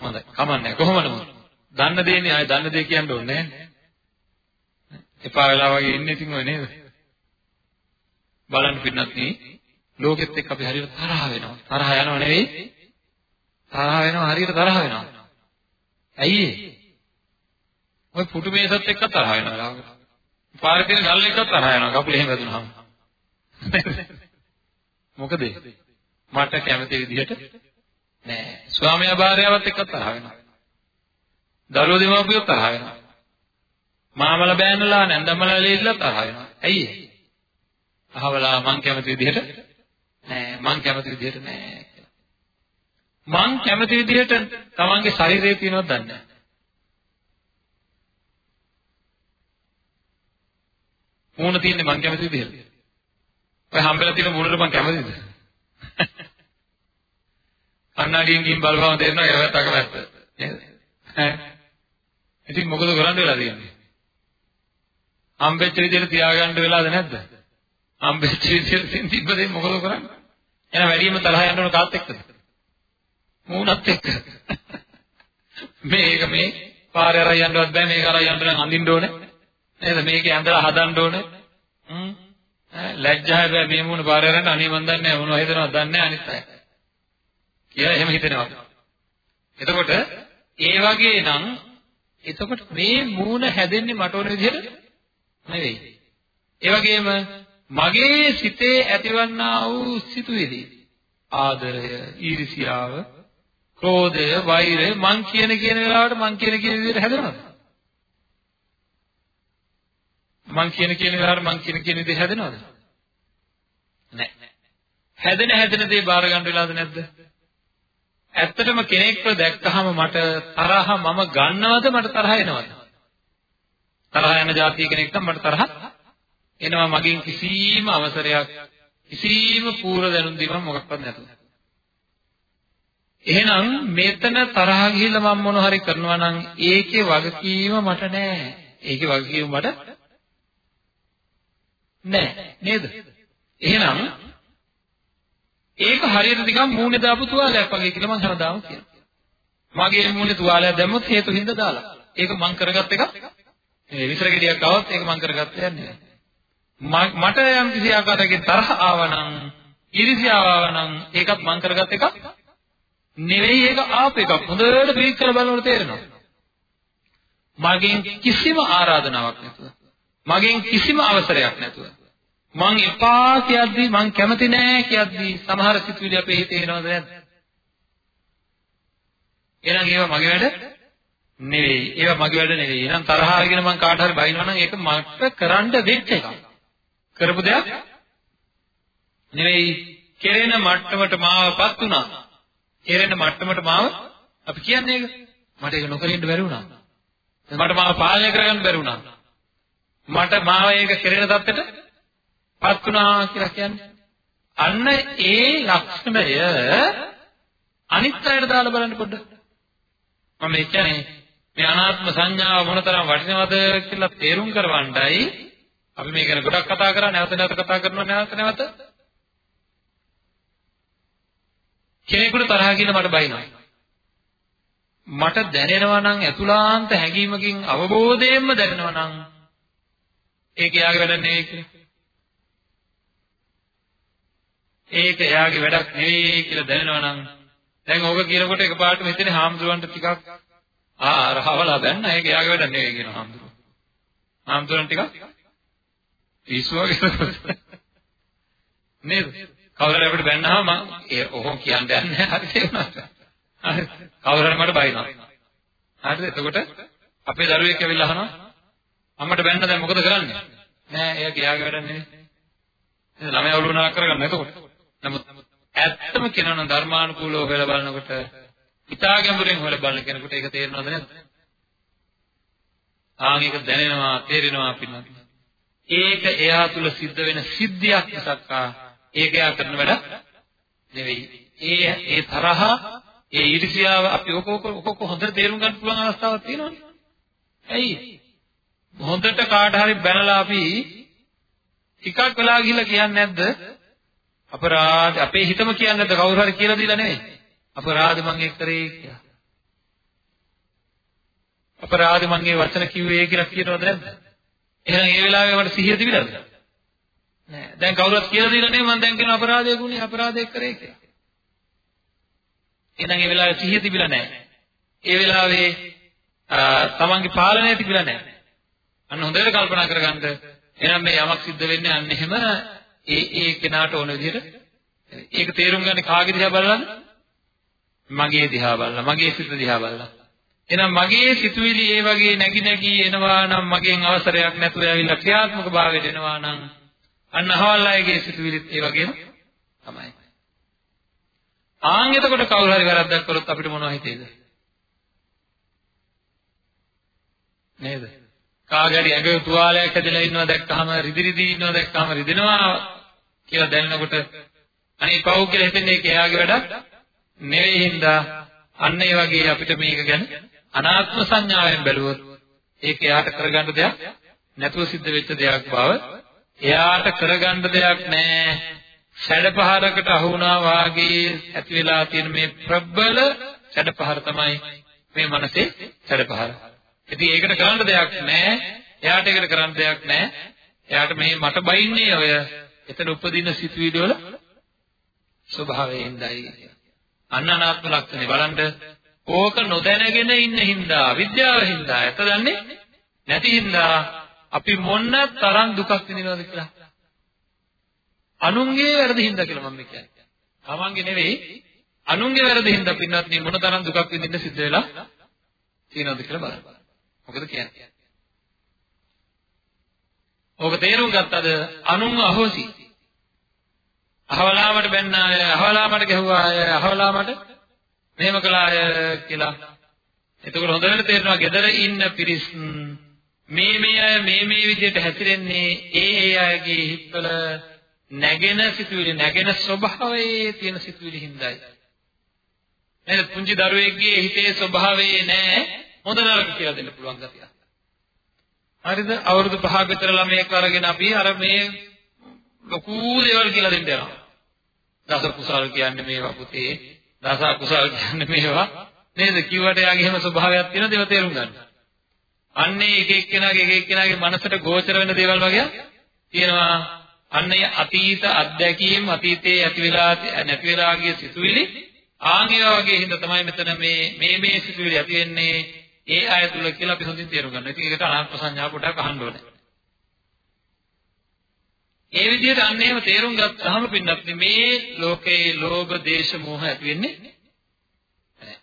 හොඳයි කමන්නේ කොහොමද දන්න දෙන්නේ ආය දන්න දේ කියන්න ඕනේ නැහැ එපා වෙලා වගේ ඉන්නේ ඉතින් ඔය නේද බලන්න පින්නත් නේ ලෝකෙත් එක්ක අපි හරියට තරහ වෙනවා. තරහ යනව නෙවෙයි. තරහ වෙනවා හරියට තරහ වෙනවා. ඇයි ඒ? ඔය පුටු මේසත් එක්ක තරහ වෙනවා ලාවට. පාරේ තියෙන ගල් එක්ක තරහ යනවා කකුල එහෙම වැදුනහම. මොකද මට කැමති විදිහට නෑ. ස්වාමියා භාර්යාවත් එක්ක තරහ වෙනවා. දරුවෝ දෙමව්පියෝ තරහ වෙනවා. මාමල බෑනලා නැන්දමලා ලීලා තරහ වෙනවා. ඇයි ඒ? අහවලා මං කැමති විදිහට නෑ මං කැමති විදිහට නෑ කියලා. මං කැමති විදිහට තමන්ගේ ශරීරය තියෙනවද දන්නේ නෑ. මූණ තියෙන්නේ මං කැමති විදිහට. ඔය හම්බෙලා තියෙන මූණට මං කැමතිද? (laughs) කන්නඩියෙන් ගින් බලපුවම තේරෙනවා ඒවත් අකමැත්ත. නේද? ඈ. ඉතින් මොකද කරන්න වෙලා තියෙන්නේ? හම්බෙච්ච විදිහට තියාගන්න වෙලාද නැද්ද? හම්බෙච්ච විදිහට තිබ්බ දෙයක් මොකද කරන්නේ? එහෙනම් වැඩිම තරහ යන්න ඕන කාත් එක්කද? මූණත් එක්ක. මේක මේ පාරේ අරන් යන්නවත් බෑ මේක අරන් යන්න නම් අඳින්න ඕනේ. නේද? මේකේ ඇඳලා හදන්න ඕනේ. හ්ම්. ලැජ්ජා බෑ මේ මූණ පාරේ අරන් අනේ මන් දන්නේ නැහැ මොනවද හිතනවද දන්නේ නැහැ අනිත් අය. කියලා එහෙම හිතෙනවා. එතකොට ඒ වගේ නම් එතකොට මේ මූණ හැදෙන්නේ මට ඕන විදිහට නෙවෙයි. ඒ වගේම මගේ සිතේ ඇතිවන්නා වූ සිතුවිලි ආදරය, ඊර්ෂියාව, ක්‍රෝධය, වෛරය මං කියන කියන වෙලාවට මං කියන කියන විදිහට හැදෙනවද? මං කියන කියන වෙලාවට මං කියන කියන විදිහට හැදෙනවද? නැහැ. හැදෙන හැදෙන දේ බාර ගන්න වෙලාවද නැද්ද? ඇත්තටම කෙනෙක්ව දැක්කහම මට තරහ මම ගන්නවද මට තරහ එනවද? තරහ යන જાතිය කෙනෙක් නම් මට තරහ එනවා මගෙන් කිසිම අවසරයක් කිසිම පූර්ව දැනුම් දීමක් මොකක්වත් නැතුව. එහෙනම් මෙතන තරහ ගිහිල්ලා මම මොන හරි කරනවා නම් ඒකේ වගකීම මට නෑ. ඒකේ වගකීම මට නෑ නේද? එහෙනම් ඒක හරියට නිකන් මූණේ දාපු තුවාලයක් වගේ කියලා මම හැමදාම කියනවා. මගේ මූණේ තුවාලයක් දැම්මොත් හේතු හින්දා දාලා. ඒක මං කරගත් එකක්. මේ විසර ගෙඩියක් આવත් ඒක මං කරගත්තේ නැහැ. මට යම් කිසි ආකාරයකින් තරහ ආවනම් ඉරිසියාව ආවනම් ඒකත් මං කරගත් එකක් නෙවෙයි ඒක ආප එකක්. හොඳට පිළික් කරලා බලනකොට තේරෙනවා. මගෙන් කිසිම ආරාධනාවක් නැතුව මගෙන් කිසිම අවසරයක් නැතුව මං එපා කියද්දි මං කැමති නෑ කියද්දි සමහර සිතුවිලි අපේ හිතේ එනවද නැද්ද? එහෙනම් ඒවා මගේ වැඩ නෙවෙයි. ඒවා මගේ වැඩ නෙවෙයි. එහෙනම් තරහ අරගෙන මං කාට හරි බයිනවා නම් ඒක මට කරන්න වෙච්ච එකක්. කරපු දෙයක් නෙවෙයි. කෙරෙන මට්ටමට මාවපත් වුණා. කෙරෙන මට්ටමට මාව අපි කියන්නේ ඒක. මට ඒක නොකරින්න බැරි වුණා. මට මාව පාලනය කරගන්න බැරි වුණා. මට මාව ඒක කෙරෙන தත්තට පත් වුණා කියලා කියන්නේ. අන්න ඒ ලක්ෂණය අනිත් අයට දාලා බලන්න පොඩ්ඩක්. මම කියන්නේ මේ අනාත්ම සංඥාව මොනතරම් වටිනවද කියලා තේරුම් කරවන්නයි අපි මේ ගැන ගොඩක් කතා කරා නැවත නැවත කතා කරනවා නැවත නැවත කෙනෙකුට තරහ කියලා මට බයිනවා මට දැනෙනවා නම් අතුලාන්ත හැඟීමකින් අවබෝධයෙන්ම දැනෙනවා නම් ඒක එයාගේ වැඩ නෙවෙයි කියලා ඒක එයාගේ වැඩක් නෙවෙයි කියලා දැනෙනවා නම් දැන් ඕක කියනකොට එකපාරටම හිතෙන්නේ හාමුදුරන්ට ටිකක් ආ රහවලා බැන්න ඒක එයාගේ වැඩ නෙවෙයි කියන හාමුදුරුවෝ. හාමුදුරන් ටිකක් පිස්සුව කියලා නේද? කවුරුහරි අපිට බැන්නාම මම ඒ ඔහොම කියන්න යන්නේ නැහැ හරි තේරුණාද? හරි. කවුරුහරි මට බයිනවා. හරිද? එතකොට අපේ දරුවෙක් ඇවිල්ලා අහනවා අම්මට බැන්න දැන් මොකද කරන්නේ? නෑ එයා ගියාගේ වැඩ නෙවෙයි. එහෙනම් ළමයා ඔළුව කරගන්න එතකොට. නමුත් ඇත්තම කියනවා ධර්මානුකූලව හොයලා බලනකොට ඉතා ගැඹුරින් හොයලා බලන කෙනෙකුට ඒක තේරෙනවද නැද්ද? ආන් ඒක දැනෙනවා තේරෙනවා පින්නත්. ඒක එයා තුල සිද්ධ වෙන සිද්ධියක් මිසක් ඒක එයා කරන වැඩ නෙවෙයි. ඒ ඒ තරහ ඒ ඊර්ෂ්‍යාව අපි ඔක ඔක ඔක හොඳට තේරුම් ගන්න පුළුවන් අවස්ථාවක් තියෙනවනේ. ඇයි? හොඳට කාට හරි බැනලා අපි ටිකක් වෙලා ගිහිල්ලා කියන්නේ නැද්ද? අපරාධ අපේ හිතම කියන්නේ නැද්ද කවුරු හරි කියලා දීලා නෙවෙයි. අපරාධ මං ඒක කරේ කියලා. අපරාධ මං ඒ වචන කිව්වේ කියලා කියනවද නැද්ද? එහෙනම් ඒ වෙලාවේ මට සිහිය තිබිලාද? නෑ. දැන් කවුරුත් කියලා දීලා නෙවෙයි මං දැන් කියන අපරාධය ගුණේ අපරාධයක් කරේ කියලා. එහෙනම් ඒ වෙලාවේ සිහිය තිබිලා නෑ. ඒ වෙලාවේ තමන්ගේ පාලනය තිබිලා නෑ. අන්න හොඳට කල්පනා කරගන්න. එහෙනම් මේ යමක් සිද්ධ වෙන්නේ අන්න එහෙම ඒ ඒ කෙනාට ඕන විදිහට ඒක තේරුම් ගන්න කාගේ දිහා බලලාද? මගේ දිහා බලලා, මගේ සිත දිහා බලලා. එහෙනම් මගේ සිතුවිලි ඒ වගේ නැగి නැగి එනවා නම් මගෙන් අවසරයක් නැතුව ඇවිල්ලා ක්‍රියාත්මක භාවයට එනවා නම් අන්න අහවල් අයගේ සිතුවිලිත් ඒ වගේම තමයි. ආන් එතකොට කවුරු හරි වැරද්දක් කළොත් අපිට මොනව හිතේද? නේද? කාගරි ඇඟ තුවාලයක් ඇදලා ඉන්නවා දැක්කහම රිදි රිදි ඉන්නවා දැක්කහම රිදෙනවා කියලා දැනනකොට අනේ පව් කියලා හිතන්නේ ඒක එයාගේ වැඩක් නෙවෙයි හින්දා අන්න ඒ වගේ අපිට මේක ගැන අනාත්ම සංඥාවෙන් බැලුවොත් ඒක එයාට කරගන්න දෙයක් නැතුව සිද්ධ වෙච්ච දෙයක් බව එයාට කරගන්න දෙයක් නැහැ සැඩපහරකට අහු වුණා වාගේ ඇති වෙලා තියෙන මේ ප්‍රබල සැඩපහර තමයි මේ මනසේ සැඩපහර. ඉතින් ඒකට කරන්න දෙයක් නැහැ. එයාට ඒකට කරන්න දෙයක් නැහැ. එයාට මේ මට බයින්නේ ඔය එතන උපදින සිතුවිලි වල ස්වභාවයෙන්දයි. අන්න අනාත්ම ලක්ෂණේ බලන්න ඕක නොදැනගෙන ඉන්න හින්දා අවිද්‍යාව හින්දා ඇත දන්නේ නැති හින්දා අපි මොන තරම් දුකක් විඳිනවද කියලා අනුන්ගේ වැරදි හින්දා කියලා මම කියන්නේ. තමන්ගේ නෙවෙයි අනුන්ගේ වැරදි හින්දා පින්නත් මේ මොන තරම් දුකක් විඳින්න සිද්ධ වෙලා තියෙනවද කියලා බලන්න. මොකද කියන්නේ? ඕක තේරුම් ගත්තද අනුන්ව අහෝසි. අහවලාමට බැන්නාය, අහවලාමට ගැහුවාය, අහවලාමට මෙහෙම කළාය කියලා. එතකොට හොඳට තේරෙනවා gedara ඉන්න පිරිස් මේ මේ අය මේ මේ විදිහට හැසිරෙන්නේ ඒ ඒ අයගේ හිත්වල නැගෙන සිතුවිලි නැගෙන ස්වභාවයේ තියෙන සිතුවිලි හින්දායි. නේද? පුංචි දරුවෙක්ගේ හිතේ ස්වභාවයේ නෑ හොඳ නරක කියලා දෙන්න පුළුවන් ගතිය. හරිද? අවුරුදු 5ක විතර ළමයෙක් අරගෙන අපි අර මේ ලොකු දේවල් කියලා දෙන්න යනවා. දස කුසල් කියන්නේ මේවා පුතේ. දස කුසල් කියන්නේ මේවා. නේද? කිව්වට යාගේ හැම ස්වභාවයක් තියෙන දේව තේරුම් ගන්න. අන්නේ එක එක්කෙනාගේ එක එක්කෙනාගේ මනසට ගෝචර වෙන දේවල් වගේ තියෙනවා. අන්නේ අතීත අත්දැකීම් අතීතයේ ඇති වෙලා නැති වෙලා ගිය සිතුවිලි ආන්ගේවා වගේ හින්දා තමයි මෙතන මේ මේ මේ සිතුවිලි ඇති වෙන්නේ ඒ අය තුල කියලා අපි හොඳින් තේරුම් ගන්න. ඉතින් ඒකට අනාත්ම සංඥාව පොඩ්ඩක් අහන්න ඕනේ. ඒ විදිහට අන්න එහෙම තේරුම් ගත්තාම පින්නත් මේ ලෝකේ ලෝභ දේශ මොහ ඇති වෙන්නේ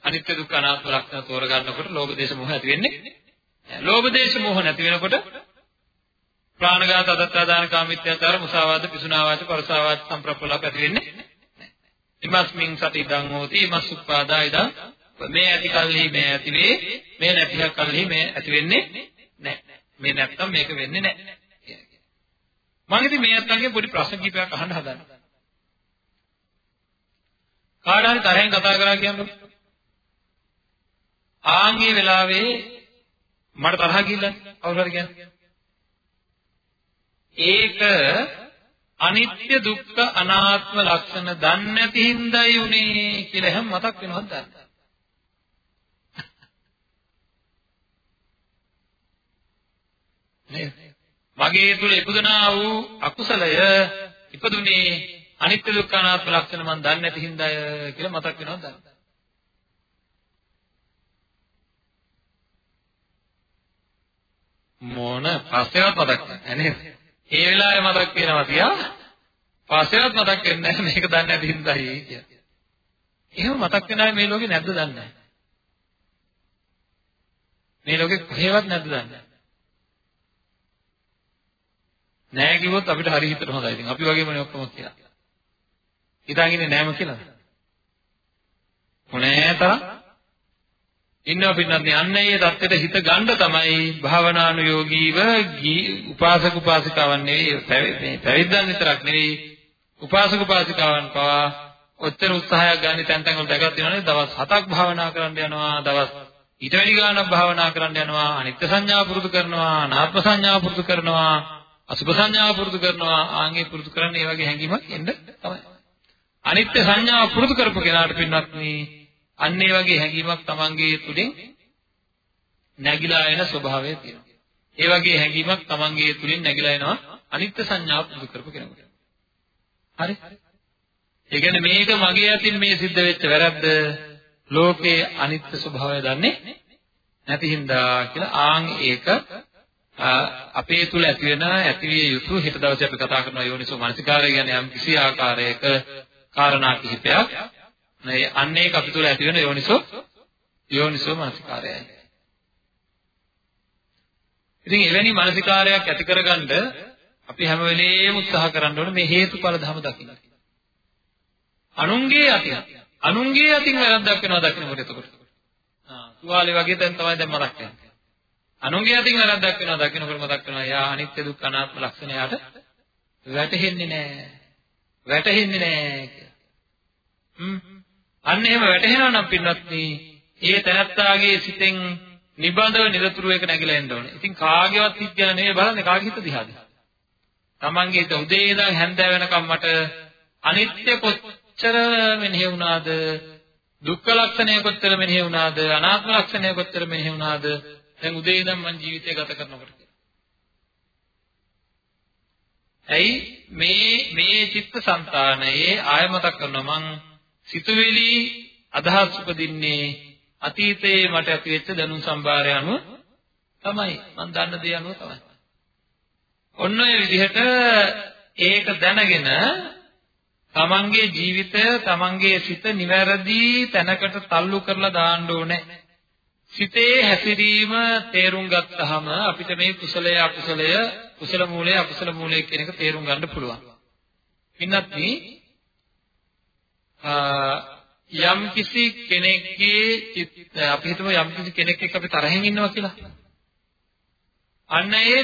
අනිත්‍ය දුක්ඛ අනාත්ම ලක්ෂණ තෝරගන්නකොට ලෝභ දේශ මොහ ඇති වෙන්නේ ලෝභ දේශ මොහ නැති වෙනකොට ප්‍රාණඝාත අදත්තා දාන කාමිත්‍යාචාර මුසාවාද පිසුනාවාච පරසාවාච සම්ප්‍රප්පලාප ඇති වෙන්නේ ඉමස්මින් සති ඉදං හෝති ඉමස් උප්පාදා ඉදං. මේ ඇති කල්හි මේ ඇති වේ. මේ නැති කල්හි මේ ඇති වෙන්නේ නැහැ. මේ නැත්තම් මේක වෙන්නේ නැහැ. මම ඉතින් මේ අත්තන්ගේ පොඩි ප්‍රශ්න කිහිපයක් අහන්න හදනවා. කාට හරි තරහෙන් කතා කරා කියන්නේ ආන්ගේ වෙලාවේ මට තරහ ගිහිල්ලා කවුරු හරි කියන්නේ. ඒක අනිත්‍ය දුක්ඛ අනාත්ම ලක්ෂණ දන්නේ නැති හින්දායි උනේ කියලා හැම මතක් වෙනවද දන්නේ නේද? මගේ තුල ඉපදුනා වූ අකුසලය ඉපදුනේ අනිත්‍ය දුක්ඛ අනාත්ම ලක්ෂණ මම දන්නේ නැති හින්දාය කියලා මතක් වෙනවද දන්නේ මොන පස්සේවත් මතක් නැහැ නේද? ඒ වෙලාවේ මතක් වෙනවා තියා පස්සේවත් මතක් වෙන්නේ නැහැ මේක දන්නේ නැති හින්දායි කියලා. එහෙම මතක් වෙන අය මේ ලෝකේ නැද්ද දන්නේ නැහැ. මේ ලෝකේ කොහෙවත් නැද්ද දන්නේ නැහැ. නෑ කිව්වොත් අපිට හරි හිතට හොඳයි. ඉතින් අපි වගේමනේ ඔක්කොම කියලා. හිතාගෙන ඉන්නේ නෑම කියලා. මොනේ තරම් ඉන්නවා පින්නත් අන්න ඒ தත්ත්වයට හිත ගන්න තමයි භාවනානුයෝගීව උපාසක උපාසිකාවන් නෙවෙයි පැවිද්දන් විතරක් නෙවෙයි උපාසක උපාසිකාවන් පවා ඔච්චර උත්සාහයක් ගන්න තැන් තැන් වල දැකලා තියෙනවානේ දවස් 7ක් භාවනා කරන්න යනවා දවස් ඊට වැඩි ගාණක් භාවනා කරන්න යනවා අනිත්‍ය සංඥා පුරුදු කරනවා අනාත්ම සංඥා පුරුදු කරනවා අසුභ සංඥා පුරුදු කරනවා ආන්ගේ පුරුදු කරන්නේ මේ වගේ හැඟීමක් එන්න තමයි අනිත්‍ය සංඥා පුරුදු කරපු කෙනාට පින්නත් මේ අන්න ඒ වගේ හැඟීමක් Tamange තුලින් නැగిලා එන ස්වභාවය තියෙනවා. ඒ වගේ හැඟීමක් Tamange තුලින් නැగిලා එනවා අනිත්‍ය සංඥාව පුදු කරපු කෙනෙකුට. හරි? ඒ කියන්නේ මේක මගේ අතින් මේ සිද්ධ වෙච්ච වැරද්ද ලෝකේ අනිත්‍ය ස්වභාවය දන්නේ නැති හින්දා කියලා ආන් ඒක අපේ තුල ඇති වෙන ඇතිවිය යුතු හෙට දවසේ අපි කතා කරන යෝනිසෝ මනසිකාරය ගැන යම් කිසි ආකාරයක කාරණා කිහිපයක් මේ අන්න ඒක අපි තුල ඇති වෙන යෝනිසෝ යෝනිසෝ මානසිකාරයයි. ඉතින් එවැනි මානසිකාරයක් ඇති කරගන්න අපි හැම වෙලේම උත්සාහ කරන්න ඕනේ මේ හේතුඵල ධම දකින්න. අනුන්ගේ අතින් අනුන්ගේ අතින් වැරද්දක් වෙනවා දකින්නකොට එතකොට. ආ තුවාලේ වගේ දැන් තමයි දැන් මතක් වෙන්නේ. අනුන්ගේ අතින් වැරද්දක් වෙනවා දකින්නකොට මතක් වෙනවා යා අනිත්‍ය දුක්ඛ අනාත්ම ලක්ෂණයට වැටහෙන්නේ නැහැ. වැටහෙන්නේ නැහැ කියලා. හ්ම් අන්න එහෙම වැටහෙනවා නම් පින්වත්නි, ඒ තැනත්තාගේ සිතෙන් නිබඳව නිරතුරු එක නැగిලා එන්න ඕනේ. ඉතින් කාගේවත් හිත ගැන නෙවෙයි බලන්නේ කාගේ හිත දිහාද? Tamange හිත උදේ ඉඳන් හැන්ද වෙනකම් මට අනිත්‍ය කොච්චර මෙනෙහි වුණාද? දුක්ඛ ලක්ෂණය කොච්චර මෙනෙහි වුණාද? අනාත්ම ලක්ෂණය කොච්චර මෙනෙහි වුණාද? දැන් උදේ ඉඳන් මම ජීවිතය ගත කරනකොට. ඇයි මේ මේ චිත්ත සංතානයේ ආය මතක් කරනවා මං සිතුවිලි අදහස් උපදින්නේ අතීතයේ මට ඇතිවෙච්ච දැනුම් සම්භාරය අනුව තමයි මම දන්න දේ අනුව තමයි. ඔන්න ඔය විදිහට ඒක දැනගෙන තමන්ගේ ජීවිතය තමන්ගේ සිත නිවැරදි තැනකට තල්ලු කරලා දාන්න ඕනේ. සිතේ හැසිරීම තේරුම් ගත්තාම අපිට මේ කුසලය අකුසලය කුසල මූලය අකුසල මූලය කියන එක තේරුම් ගන්න පුළුවන්. පින්නත් යම් කිසි කෙනෙක්ගේ අපි හිතමු යම් කිසි කෙනෙක් එක්ක අපි තරහෙන් ඉන්නවා කියලා. අන්න ඒ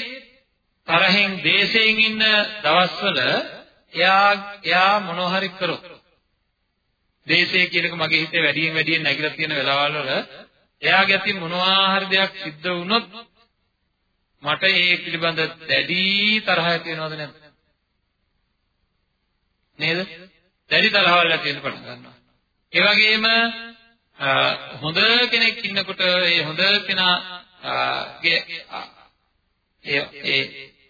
තරහෙන් දේශයෙන් ඉන්න දවස්වල එයා එයා මොනවා හරි කරොත් දේශය කියන එක මගේ හිතේ වැඩියෙන් වැඩියෙන් නැగిලා තියෙන වෙලාවල් වල එයාගේ අතින් මොනවා හරි දෙයක් සිද්ධ වුණොත් මට ඒ පිළිබඳ දැඩි තරහ ඇති වෙනවද නැද්ද? නේද? දැඩි තරහවල් ඇති වෙන්න පටන් ගන්නවා. ඒ වගේම හොඳ කෙනෙක් ඉන්නකොට ඒ හොඳ කෙනාගේ ඒ ඒ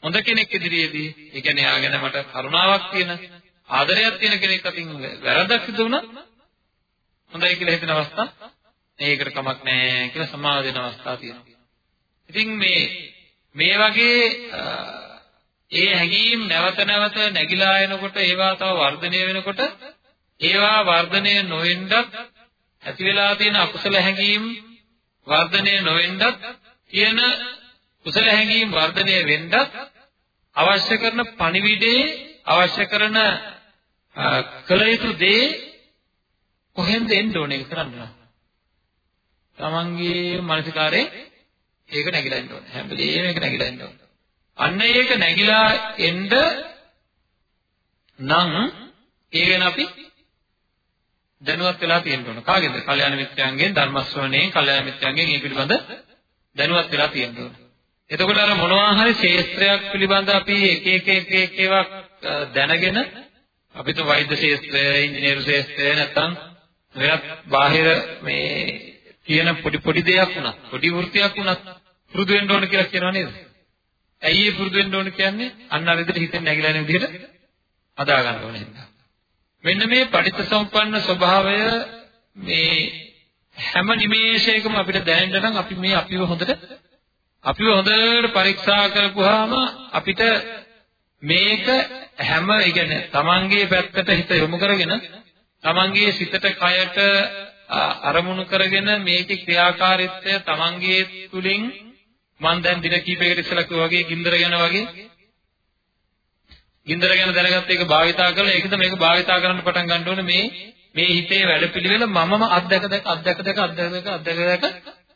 හොඳ කෙනෙක් ඉදිරියේදී ඒ කියන්නේ එයා ගැන මට කරුණාවක් තියෙන ආදරයක් තියෙන කෙනෙක් අතින් වැරද්දක් සිදු වුණා හොඳයි කියලා හිතන අවස්ථා මේකට කමක් නැහැ කියලා සමාව දෙන අවස්ථා තියෙනවා. ඉතින් මේ මේ වගේ ඒ හැඟීම් නැවත නැවත නැగిලා එනකොට ඒවා තව වර්ධනය වෙනකොට ඒවා වර්ධනය නොවෙන්නත් ඇති වෙලා තියෙන අකුසල හැඟීම් වර්ධනය නොවෙන්නත් කියන කුසල හැඟීම් වර්ධනය වෙන්නත් අවශ්‍ය කරන පණිවිඩේ අවශ්‍ය කරන කළ යුතු දේ කොහෙන්ද එන්න ඕනේ කරන්න. තමන්ගේ මානසිකාරේ ඒක නැగిලා ඉන්න ඕනේ. හැම වෙලේම ඒක නැగిලා ඉන්න ඕනේ. අන්න ඒක නැగిලා එන්න නම් ඒ ගැන අපි දැනුවත් වෙලා තියෙන්න ඕන. කාගෙන්ද? කල්යාණ මිත්‍යාංගෙන්, ධර්ම ශ්‍රවණයෙන්, කල්යාණ මිත්‍යාංගෙන් මේ පිළිබඳ දැනුවත් වෙලා තියෙන්න ඕන. එතකොට අර මොනවා හරි ශේත්‍රයක් පිළිබඳ අපි එක එක එක එක ඒවා දැනගෙන අපිට වෛද්‍ය ශේත්‍රය, ඉංජිනේරු ශේත්‍රය නැත්තම් වෙනත් බාහිර මේ කියන පොඩි පොඩි දෙයක් වුණත්, පොඩි වෘත්තියක් වුණත් පුරුදු වෙන්න ඕන කියලා කියනවා නේද? ඇයි ඒ පුරුදු වෙන්න ඕන කියන්නේ? අන්න අර විදිහට හිතෙන් නැగిලා යන විදිහට හදා ගන්න ඕනේ හින්දා. මෙන්න මේ පටිච්චසමුප්පන්න ස්වභාවය මේ හැම නිමේෂයකම අපිට දැනෙන්න නම් අපි මේ අපිව හොඳට අපිව හොඳට පරීක්ෂා කරපුවාම අපිට මේක හැම ඒ කියන්නේ තමන්ගේ පැත්තට හිත යොමු කරගෙන තමන්ගේ සිතට කයට අරමුණු කරගෙන මේකේ ක්‍රියාකාරීත්වය තමන්ගේ තුලින් මම දැන් දින කීපයකට ඉස්සෙල්ලා කිව්වා වගේ ගින්දර ගැන වගේ. ගින්දර ගැන දැනගත්ත එක භාවිතා කරලා ඒකද මේක භාවිතා කරන්න පටන් ගන්න ඕනේ. මේ මේ හිතේ වැඩපිළිවෙල මමම අත්දැක දැක අත්දැක දැක අත්දැක දැක අත්දැක දැක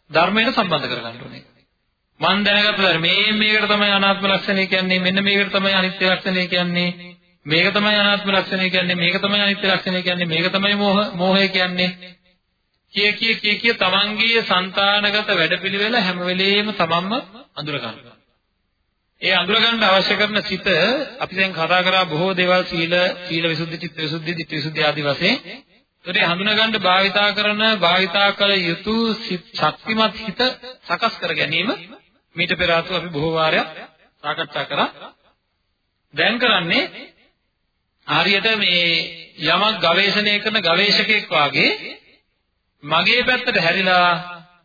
ධර්මයට සම්බන්ධ කරගන්න ඕනේ. මම දැනගත්තා මේ මේකට තමයි අනාත්ම ලක්ෂණය කියන්නේ මෙන්න මේකට තමයි අනිත්‍ය ලක්ෂණය කියන්නේ මේක තමයි අනාත්ම ලක්ෂණය කියන්නේ මේක තමයි අනිත්‍ය ලක්ෂණය කියන්නේ මේක තමයි මෝහ මෝහය කියන්නේ. කිය කිය කිය කිය තමන්ගේ సంతానගත වැඩපිළිවෙල හැම වෙලෙම තමන්ම අඳුර ගන්නවා. ඒ අඳුර ගන්න අවශ්‍ය කරන සිත අපි දැන් කතා කරා බොහෝ දේවල් සීල, සීල විසුද්ධි, චිත්ත විසුද්ධි, ධිට්ඨි විසුද්ධි ආදී වශයෙන්. ඒකේ හඳුනගන්න භාවිතා කරන භාවිතා කළ යුතු ශක්තිමත් හිත සකස් කර ගැනීම මීට පෙර අපි බොහෝ වාරයක් සාකච්ඡා කරා. දැන් කරන්නේ ආර්යයට මේ යමක් ගවේෂණය කරන ගවේෂකෙක් වාගේ මගේ පැත්තට හැරිලා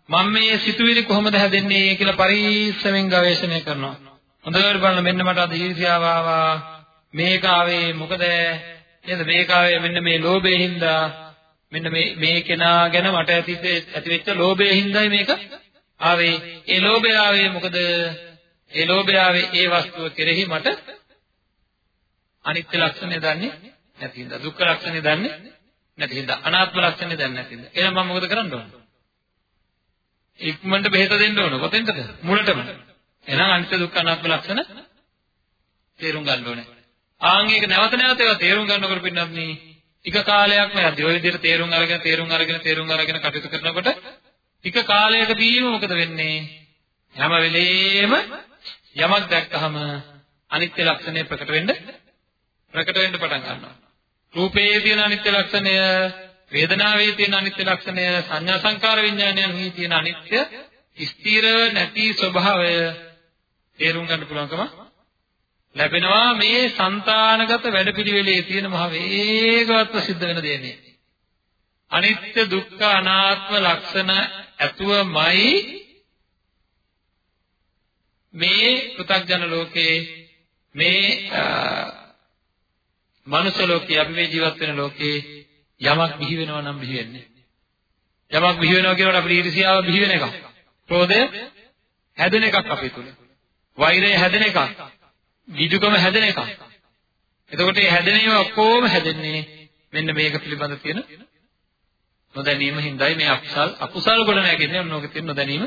මම මේ සිතුවිලි කොහොමද හැදෙන්නේ කියලා පරිස්සමෙන් ගවේෂණය කරනවා. හොඳට බලන්න මෙන්න මට අද ඊර්ෂ්‍යාව ආවා. මේක ආවේ මොකද? නේද මේක ආවේ මෙන්න මේ ලෝභයෙන් හින්දා මෙන්න මේ මේ කෙනා ගැන මට ඇති ඇතිවෙච්ච ලෝභයෙන් හින්දායි මේක ආවේ. ඒ ලෝභය ආවේ මොකද? ඒ ලෝභය ආවේ ඒ වස්තුව කෙරෙහි මට අනිත්‍ය ලක්ෂණය දන්නේ නැති හින්දා දුක්ඛ ලක්ෂණය දන්නේ නැති හින්දා අනාත්ම ලක්ෂණය දන්නේ නැති හින්දා. එහෙනම් මම මොකද කරන්න ඕන? ඉක්මනට බෙහෙත දෙන්න ඕන. කොතෙන්ද? මුලටම. එහෙනම් අනිත්‍ය දුක්ඛ අනාත්ම ලක්ෂණ තේරුම් ගන්න ඕනේ. ආන් ඒක නැවත නැවත ඒවා තේරුම් ගන්නකොට පින්නත් නේ ටික කාලයක්ම යද්දි ඔය විදිහට තේරුම් අරගෙන තේරුම් අරගෙන තේරුම් අරගෙන කටයුතු කරනකොට ටික කාලයකදීම මොකද වෙන්නේ? හැම වෙලේම යමක් දැක්කහම අනිත්‍ය ලක්ෂණය ප්‍රකට වෙන්න ප්‍රකට වෙන්න පටන් ගන්නවා. රූපයේ තියෙන අනිත්‍ය ලක්ෂණය, වේදනාවේ තියෙන අනිත්‍ය ලක්ෂණය, සංඥා සංකාර විඥානයන්හි තියෙන අනිත්‍ය ස්ථිර නැති ස්වභාවය තේරුම් ගන්න පුළුවන්කම ලැබෙනවා මේ సంతානගත වැඩපිළිවෙලේ තියෙන මහ වේගවත් සිද්ධ වෙන දෙන්නේ. අනිත්‍ය දුක්ඛ අනාත්ම ලක්ෂණ ඇතුවමයි මේ පෘථග්ජන ලෝකේ මේ මනුෂ්‍ය ලෝකේ අපි මේ ජීවත් වෙන ලෝකේ යමක් බිහි වෙනවා නම් බිහි වෙන්නේ. යමක් බිහි වෙනවා කියනකොට අපේ ඊර්ෂියාව බිහි වෙන එකක්. ක්‍රෝධය හැදෙන එකක් අපේ තුල. වෛරය හැදෙන එකක්. විදුකම හැදෙන එකක්. එතකොට මේ හැදෙන ඒවා ඔක්කොම හැදෙන්නේ මෙන්න මේක පිළිබඳ තියෙන නොදැනීම හින්දායි මේ අකුසල් අකුසල් ගොඩ නැගෙන්නේ ඔන්නෝක තියෙන නොදැනීම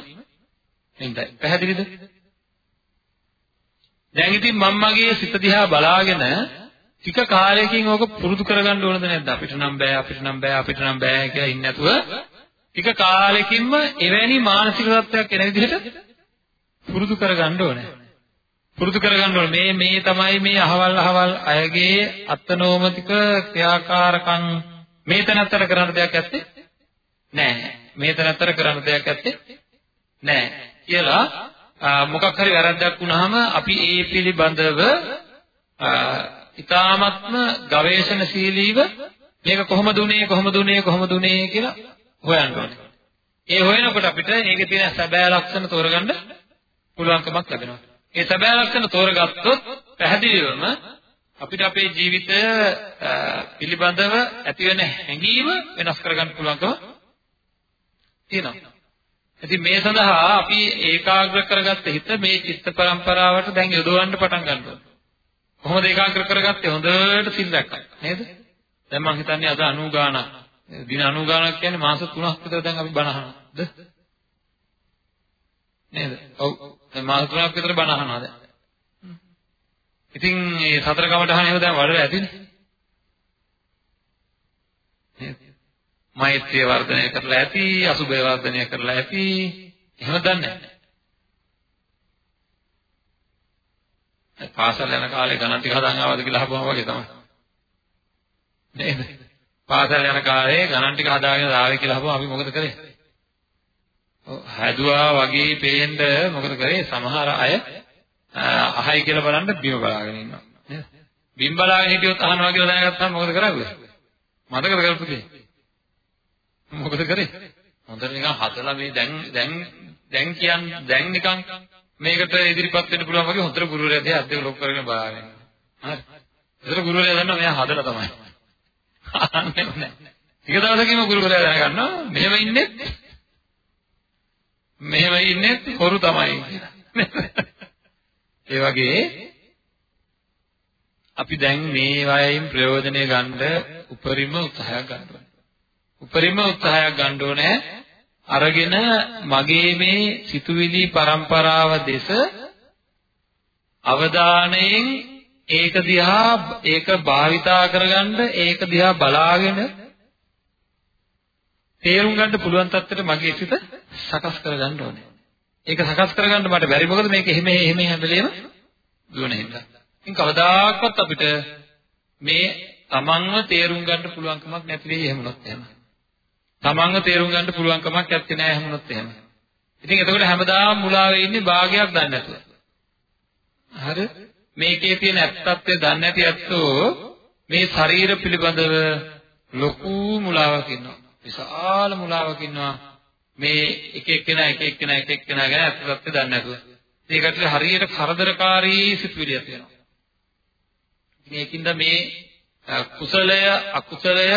හින්දායි. පැහැදිලිද? දැන් ඉතින් මම මගේ සිත දිහා බලාගෙන ටික කාලයකින් ඕක පුරුදු කරගන්න ඕනද නැද්ද? අපිට නම් බෑ අපිට නම් බෑ අපිට නම් බෑ කියලා ඉන්නේ නැතුව ටික කාලෙකින්ම එවැනි මානසික තත්ත්වයක් එන විදිහට පුරුදු කරගන්න ඕනේ. පුරුදු කරගන්න ඕනේ මේ මේ තමයි මේ අහවල් අහවල් අයගේ අත්නෝමතික ක්‍රියාකාරකම් මේ තැනත්තර කරන්න දෙයක් ඇත්තේ නෑ. මේ තැනත්තර කරන්න දෙයක් ඇත්තේ නෑ කියලා මොකක් හරි වැරද්දක් වුණාම අපි ඒ පිළිබඳව ඊ타මත්ම ගවේෂණශීලීව මේක කොහොමද උනේ කොහොමද උනේ කොහොමද උනේ කියලා හොයන්න ඕනේ. ඒ හොයනකොට අපිට ඒකේ තියෙන සැබෑ ලක්ෂණ තෝරගන්න පුළුවන්කමක් ලැබෙනවා. ඒ සැබෑ ලක්ෂණ තෝරගත්තොත් පැහැදිලිවම අපිට අපේ ජීවිතය පිළිබඳව ඇතිවෙන හැඟීම වෙනස් කරගන්න පුළුවන්කම තියෙනවා. ඉතින් මේ සඳහා අපි ඒකාග්‍ර කරගත්ත හිත මේ චිත්ත පරම්පරාවට දැන් යොදවන්න පටන් ගන්නවා. කොහොමද ඒකාග්‍ර කරගත්තේ? හොඳට සිල් රැක්කා. නේද? දැන් මම හිතන්නේ අද 90 ගාණක්. දින 90 ගාණක් කියන්නේ මාස 3ක් විතර දැන් අපි බණ අහනවාද? නේද? ඔව්. දැන් මාස 3ක් විතර බණ අහනවා දැන්. ඉතින් මේ සතර කමටහන එහෙම දැන් වඩලා ඇතිනේ. නේද? මෛත්‍රිය වර්ධනය කරලා ඇති, අසුභය වර්ධනය කරලා ඇති. එහෙම දන්නේ නැහැ. පාසල් යන කාලේ ගණන් ටික හදාන් ආවද කියලා අහපුවම වගේ තමයි. නේද? පාසල් යන කාලේ ගණන් ටික හදාගෙන ආවේ කියලා අහපුවම අපි මොකද කරේ? ඔව් හැදුවා වගේ පේන්න මොකද කරේ? සමහර අය අහයි කියලා බලන්න බිම බලාගෙන ඉන්නවා. නේද? බිම් බලාගෙන හිටියොත් අහනවා කියලා දැනගත්තාම මොකද කරන්නේ? මතකද කරපුදේ? මොකද කරේ? හොඳට නිකන් හදලා මේ දැන් දැන් දැන් කියන්නේ දැන් නිකන් මේකට ඉදිරිපත් වෙන්න පුළුවන් වගේ හොඳට ගුරුවරයා දිහා අත් දෙක ලොක් කරගෙන බලාගෙන හරි. ඒතර ගුරුවරයා දන්නවා මෙයා හදලා තමයි. අනේ නෑ. ටික දවසකින්ම ගුරුවරයා දැනගන්නවා මෙහෙම ඉන්නේ මෙහෙම ඉන්නේ හොරු තමයි කියලා. ඒ වගේ අපි දැන් මේ වයයින් ප්‍රයෝජනය ගන්න උපරිම උත්සාහයක් ගන්න ඕනේ. උපරිම උත්සාහයක් ගන්න ඕනේ අරගෙන මගේ මේ සිතුවිලි પરම්පරාව දෙස අවධානයෙන් ඒක දිහා ඒක භාවිතා කරගන්න ඒක දිහා බලාගෙන තේරුම් ගන්න පුළුවන් තත්ත්වයට මගේ සිත සකස් කරගන්න ඕනේ. ඒක සකස් කරගන්න මට බැරි මොකද මේක එහෙම එහෙම හැම වෙලේම දුවන හින්දා. ඉතින් කවදාකවත් අපිට මේ තමන්ව තේරුම් ගන්න පුළුවන්කමක් නැති වෙයි එහෙම නොත් එහෙම. තමන්ව තේරුම් ගන්න පුළුවන් කමක් නැත්තේ නෑ හැමනොත් එහෙම. ඉතින් එතකොට හැමදාම මුලාවේ ඉන්නේ භාගයක් දන්නේ නැතුව. හරි? මේකේ තියෙන ඇත්තත්වය දන්නේ නැති ඇත්තෝ මේ ශරීර පිළිබඳව ලොකු මුලාවක් ඉන්නවා. විශාල මුලාවක් ඉන්නවා. මේ එක එක්කෙනා එක එක්කෙනා එක එක්කෙනා ගැන ඇත්තත්වය දන්නේ නැතුව. ඒකට හරියට කරදරකාරී සිතුවිලියක් තියෙනවා. මේකින්ද මේ කුසලය අකුසලය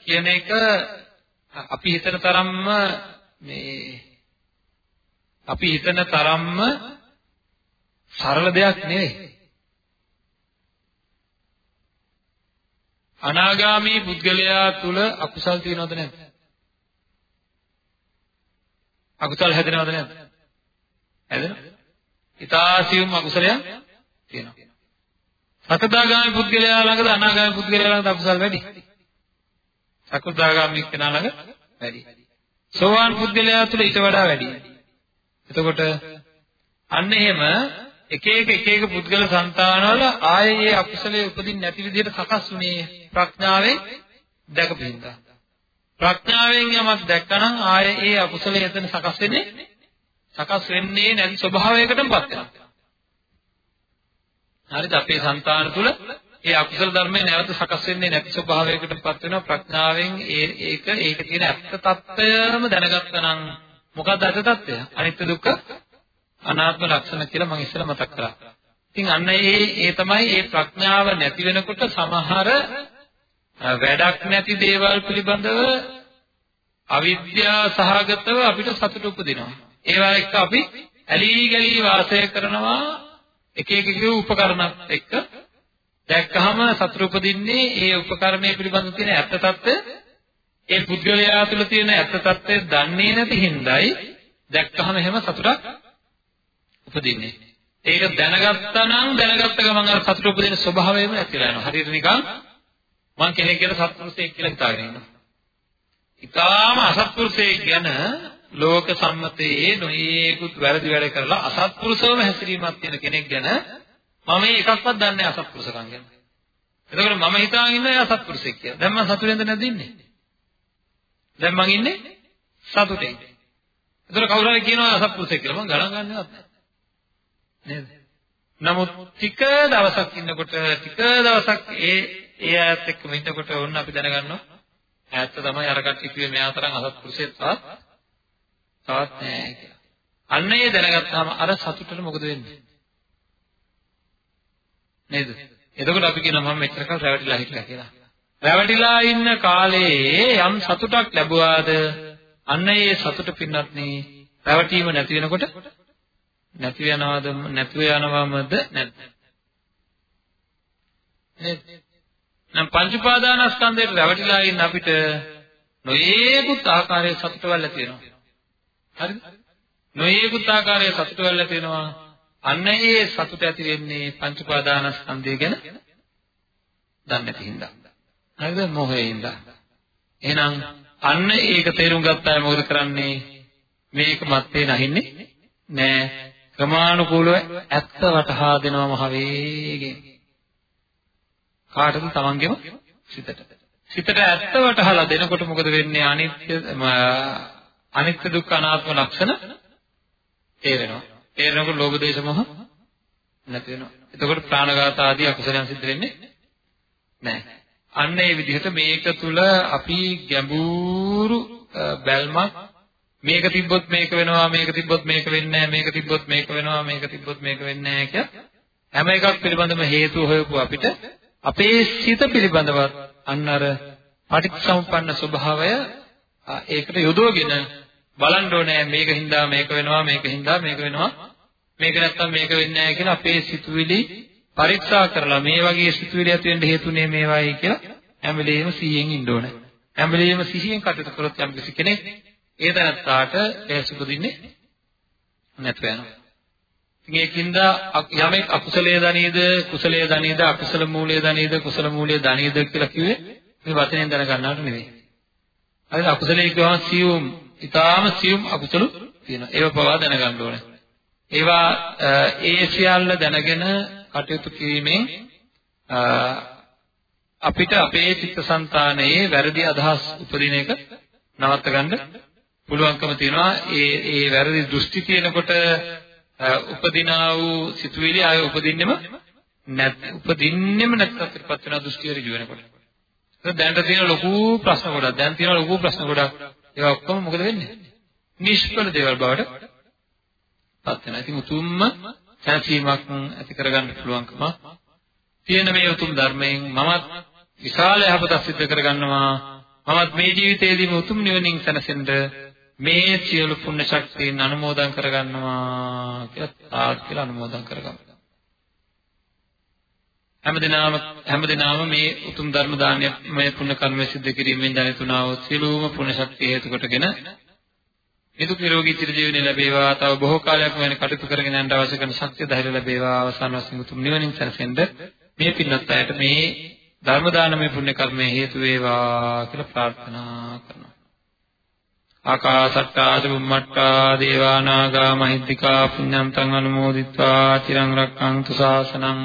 කියන එක අපි හිතන තරම්ම මේ අපි හිතන තරම්ම සරල දෙයක් නෙවෙයි. අනාගාමී පුද්ගලයා තුල අකුසල් තියෙනවද නැද්ද? අකුසල් හැදෙනවද නැද්ද? හැදෙනවා. ඊතාසියුම් අකුසලයන් තියෙනවා. සකදාගාමී පුද්ගලයා ළඟද අනාගාමී පුද්ගලයා ළඟද අකුසල් වැඩි? සකුදාගාමී කෙනා ළඟ වැඩි. සෝවාන් පුද්ගලයා තුළ ඊට වඩා වැඩි. එතකොට අන්න එහෙම එක එක එක එක පුද්ගල సంతානවල ආයේ ඒ අකුසලයේ උපදින්න නැති විදිහට සකස් වුණේ ප්‍රඥාවෙන් දැකපින්දා. ප්‍රඥාවෙන් යමක් දැක්කනම් ආයේ ඒ අකුසලයේ එතන සකස් වෙන්නේ සකස් වෙන්නේ නැති ස්වභාවයකටමපත් වෙනවා. හරිද? අපේ సంతාන තුළ ඒ අකුසල ධර්මය නැවත සකස් වෙන්නේ නැති ස්වභාවයකටපත් වෙනවා ප්‍රඥාවෙන් ඒ ඒක ඒක තියෙන ඇත්ත తত্ত্বයම දැනගත්තා නම් මොකක්ද ඇත්ත తত্ত্বය? අනිත්‍ය දුක්ඛ අනාත්ම ලක්ෂණ කියලා මම ඉස්සෙල්ලා මතක් කරා. ඉතින් අන්න ඒ ඒ තමයි ඒ ප්‍රඥාව නැති වෙනකොට සමහර වැඩක් නැති දේවල් පිළිබඳව අවිද්‍යාව සහගතව අපිට සතුට උපදිනවා. ඒවා එක්ක අපි ඇලී ගලී වාසය කරනවා එක එක කිව් උපකරණත් එක්ක දැක්කහම සතුට උපදින්නේ ඒ උපකරණය පිළිබඳ තියෙන ඇත්ත తත්ත්වය ඒ පුද්ගලයා තුළ තියෙන ඇත්ත తත්ත්වය දන්නේ නැති හින්දායි දැක්කහම එහෙම සතුටක් උපදින්නේ. ඒක දැනගත්තා නම් දැනගත්ත ගමන් අර සතුට උපදින ස්වභාවයම නැතිලා යනවා. හරියට නිකන් මං කෙනෙක් ගැන සත්පුරුෂයෙක් කියලා හිතාගෙන ඉන්නවා. ඊටාම අසත්පුරුෂයෙක් ගැන ලෝක සම්මතයේ නොයේකුත් වැරදි වැඩ කරලා අසත්පුරුෂවම හැසිරීමක් තියෙන කෙනෙක් ගැන මම මේ එකක්වත් දන්නේ නැහැ අසත්පුරුෂකම් ගැන. එතකොට මම හිතාගෙන ඉන්නේ අසත්පුරුෂයෙක් කියලා. දැන් මම සතුටෙන්ද නැද්ද ඉන්නේ? දැන් මං ඉන්නේ සතුටෙන්. එතකොට කවුරු හරි කියනවා අසත්පුරුෂයෙක් කියලා මං ගණන් ගන්නවත් නැහැ. නේද? නමුත් ටික දවසක් ඉන්නකොට ටික දවසක් ඒ ඒ ඈත් එක්කම ඉන්නකොට ඕන්න අපි දැනගන්නවා ඈත්ත තමයි අර කට්ටිය කිව්වේ මෙයා තරම් අසත්පුරුෂයෙක් තවත් තවත් නෑ කියලා. අන්න ඒ දැනගත්තාම අර සතුටට මොකද වෙන්නේ? නේද? එතකොට අපි කියනවා මම මෙච්චර කල් රැවටිලා හිටියා කියලා. රැවටිලා ඉන්න කාලේ යම් සතුටක් ලැබුවාද අන්න ඒ සතුට පින්නත් නේ රැවටීම නැති වෙනකොට නැති වෙනවද නැතුව යනවමද නැද්ද? නේද? නම් පංච උපාදානස්කන්ධයට රැවටිලා ඉන්න අපිට නොයේකුත් ආකාරයේ සතුටවල තියෙනවා. හරිද? නොයේකුත් ආකාරයේ සතුටවල තියෙනවා. අන්න ඒ සතුට ඇති වෙන්නේ පංච උපාදානස්කන්ධය ගැන දන්නේ නැති හින්දා. හරිද? මොහේින්ද. එහෙනම් අන්න ඒක තේරුම් ගත්තා මොකද කරන්නේ? මේක මත්තේ නැහින්නේ නෑ. ක්‍රමානුකූලව ඇත්ත වටහා දෙනවා මහ වේගෙන්. කාටද තමන්ගේම සිතට. සිතට ඇත්ත වටහලා දෙනකොට මොකද වෙන්නේ? අනිත්‍ය අනිත්‍ය දුක්ඛ අනාත්ම ලක්ෂණ තේරෙනවා. තේරෙනකොට ලෝභ දේශ මොහ නැති වෙනවා. එතකොට ප්‍රාණඝාත ආදී අකුසලයන් සිද්ධ වෙන්නේ නැහැ. අන්න ඒ විදිහට මේක තුල අපි ගැඹුරු බැල්මක් මේක තිබ්බොත් මේක වෙනවා මේක තිබ්බොත් මේක වෙන්නේ නැහැ මේක තිබ්බොත් මේක වෙනවා මේක තිබ්බොත් මේක වෙන්නේ නැහැ කිය හැම එකක් පිළිබඳව හේතු හොයපු අපිට අපේ සිත පිළිබඳව අන්න අර පටිච්චසමුප්පන්න ස්වභාවය ඒකට යොදවගෙන බලන්න ඕනේ මේක හින්දා මේක වෙනවා මේක හින්දා මේක වෙනවා මේක නැත්තම් මේක වෙන්නේ නැහැ කියලා අපේ සිතුවිලි පරීක්ෂා කරලා මේ වගේ සිතුවිලි ඇති වෙන්න හේතුනේ මේවායි කියලා හැම වෙලෙම සිහියෙන් ඉන්න ඕනේ. හැම වෙලෙම සිහියෙන් කටයුතු කරොත් යම් කෙනෙක් ඒ තැනත්තාට ලැසුපදින්නේ නැතුව යනවා. ඉතින් ඒකින්ද යමෙක් අකුසලයේ දනීද කුසලයේ දනීද අකුසල මූලයේ දනීද කුසල මූලයේ දනීද කියලා කිව්වේ මේ වචනෙන් දැනගන්නවට නෙවෙයි. හරිද අකුසලයේ කියවම සියුම්, ඊටාම සියුම් අකුසල තියෙනවා. ඒව පවා දැනගන්න ඕනේ. ඒවා ඒ සියල්ල දැනගෙන කටයුතු කිරීමෙන් අපිට අපේ චිත්තසංතානයේ වැරදි අදහස් උපදින එක නවත්ත ගන්න පුළුවන්කම තියෙනවා. ඒ ඒ වැරදි දෘෂ්ටි තියෙනකොට උපදිනා වූ සිතුවිලි ආය උපදින්නෙම නැත් උපදින්නෙම නැත්තරපත් වෙන දෘෂ්ටිය ඍජු වෙනකොට. ඒක දැනට තියෙන ලොකු ප්‍රශ්න ගොඩක්. දැන් තියෙන ලොකු ප්‍රශ්න ගොඩක්. ඒවා ඔක්කොම මොකද වෙන්නේ? නිෂ්ඵල දේවල් බවට පත් වෙනවා. ඉතින් උතුම්ම සැනසීමක් ඇති කරගන්න පුළුවන්කම තියෙන මේ උතුම් ධර්මයෙන් මමත් විශාල යහපතක් සිද්ධ කරගන්නවා මමත් මේ ජීවිතයේදීම උතුම් නිවනින් සැනසෙන්න මේ සියලු පුණ්‍ය ශක්තියන් අනුමෝදන් කරගන්නවා කියලා තාත් කියලා අනුමෝදන් කරගන්නවා හැමදිනම හැමදිනම මේ උතුම් ධර්ම දානය මේ පුණ්‍ය කර්මය සිද්ධ කිරීමෙන් දැනෙතුනා වූ සියලුම පුණ්‍ය ශක්තිය හේතු කොටගෙන නිදුක් නිරෝගී චිරජීවනය ලැබේවා. තව බොහෝ කාලයක් වෙන කටයුතු කරගෙන යන්න අවශ්‍ය කරන ශක්තිය ධෛර්ය ලැබේවා. අවසාන වශයෙන් උතුම් නිවනින් සැනසෙන්න මේ පින්වත් අයට මේ ධර්ම දානමය පුණ්‍ය කර්මය හේතු වේවා කියලා ප්‍රාර්ථනා කරනවා. ආකාසට්ටා චුම්මට්ටා දේවා නාග මහිද්దికා පුඤ්ඤන්තං අනුමෝදිත්වා චිරං රක්ඛන්තු ශාසනං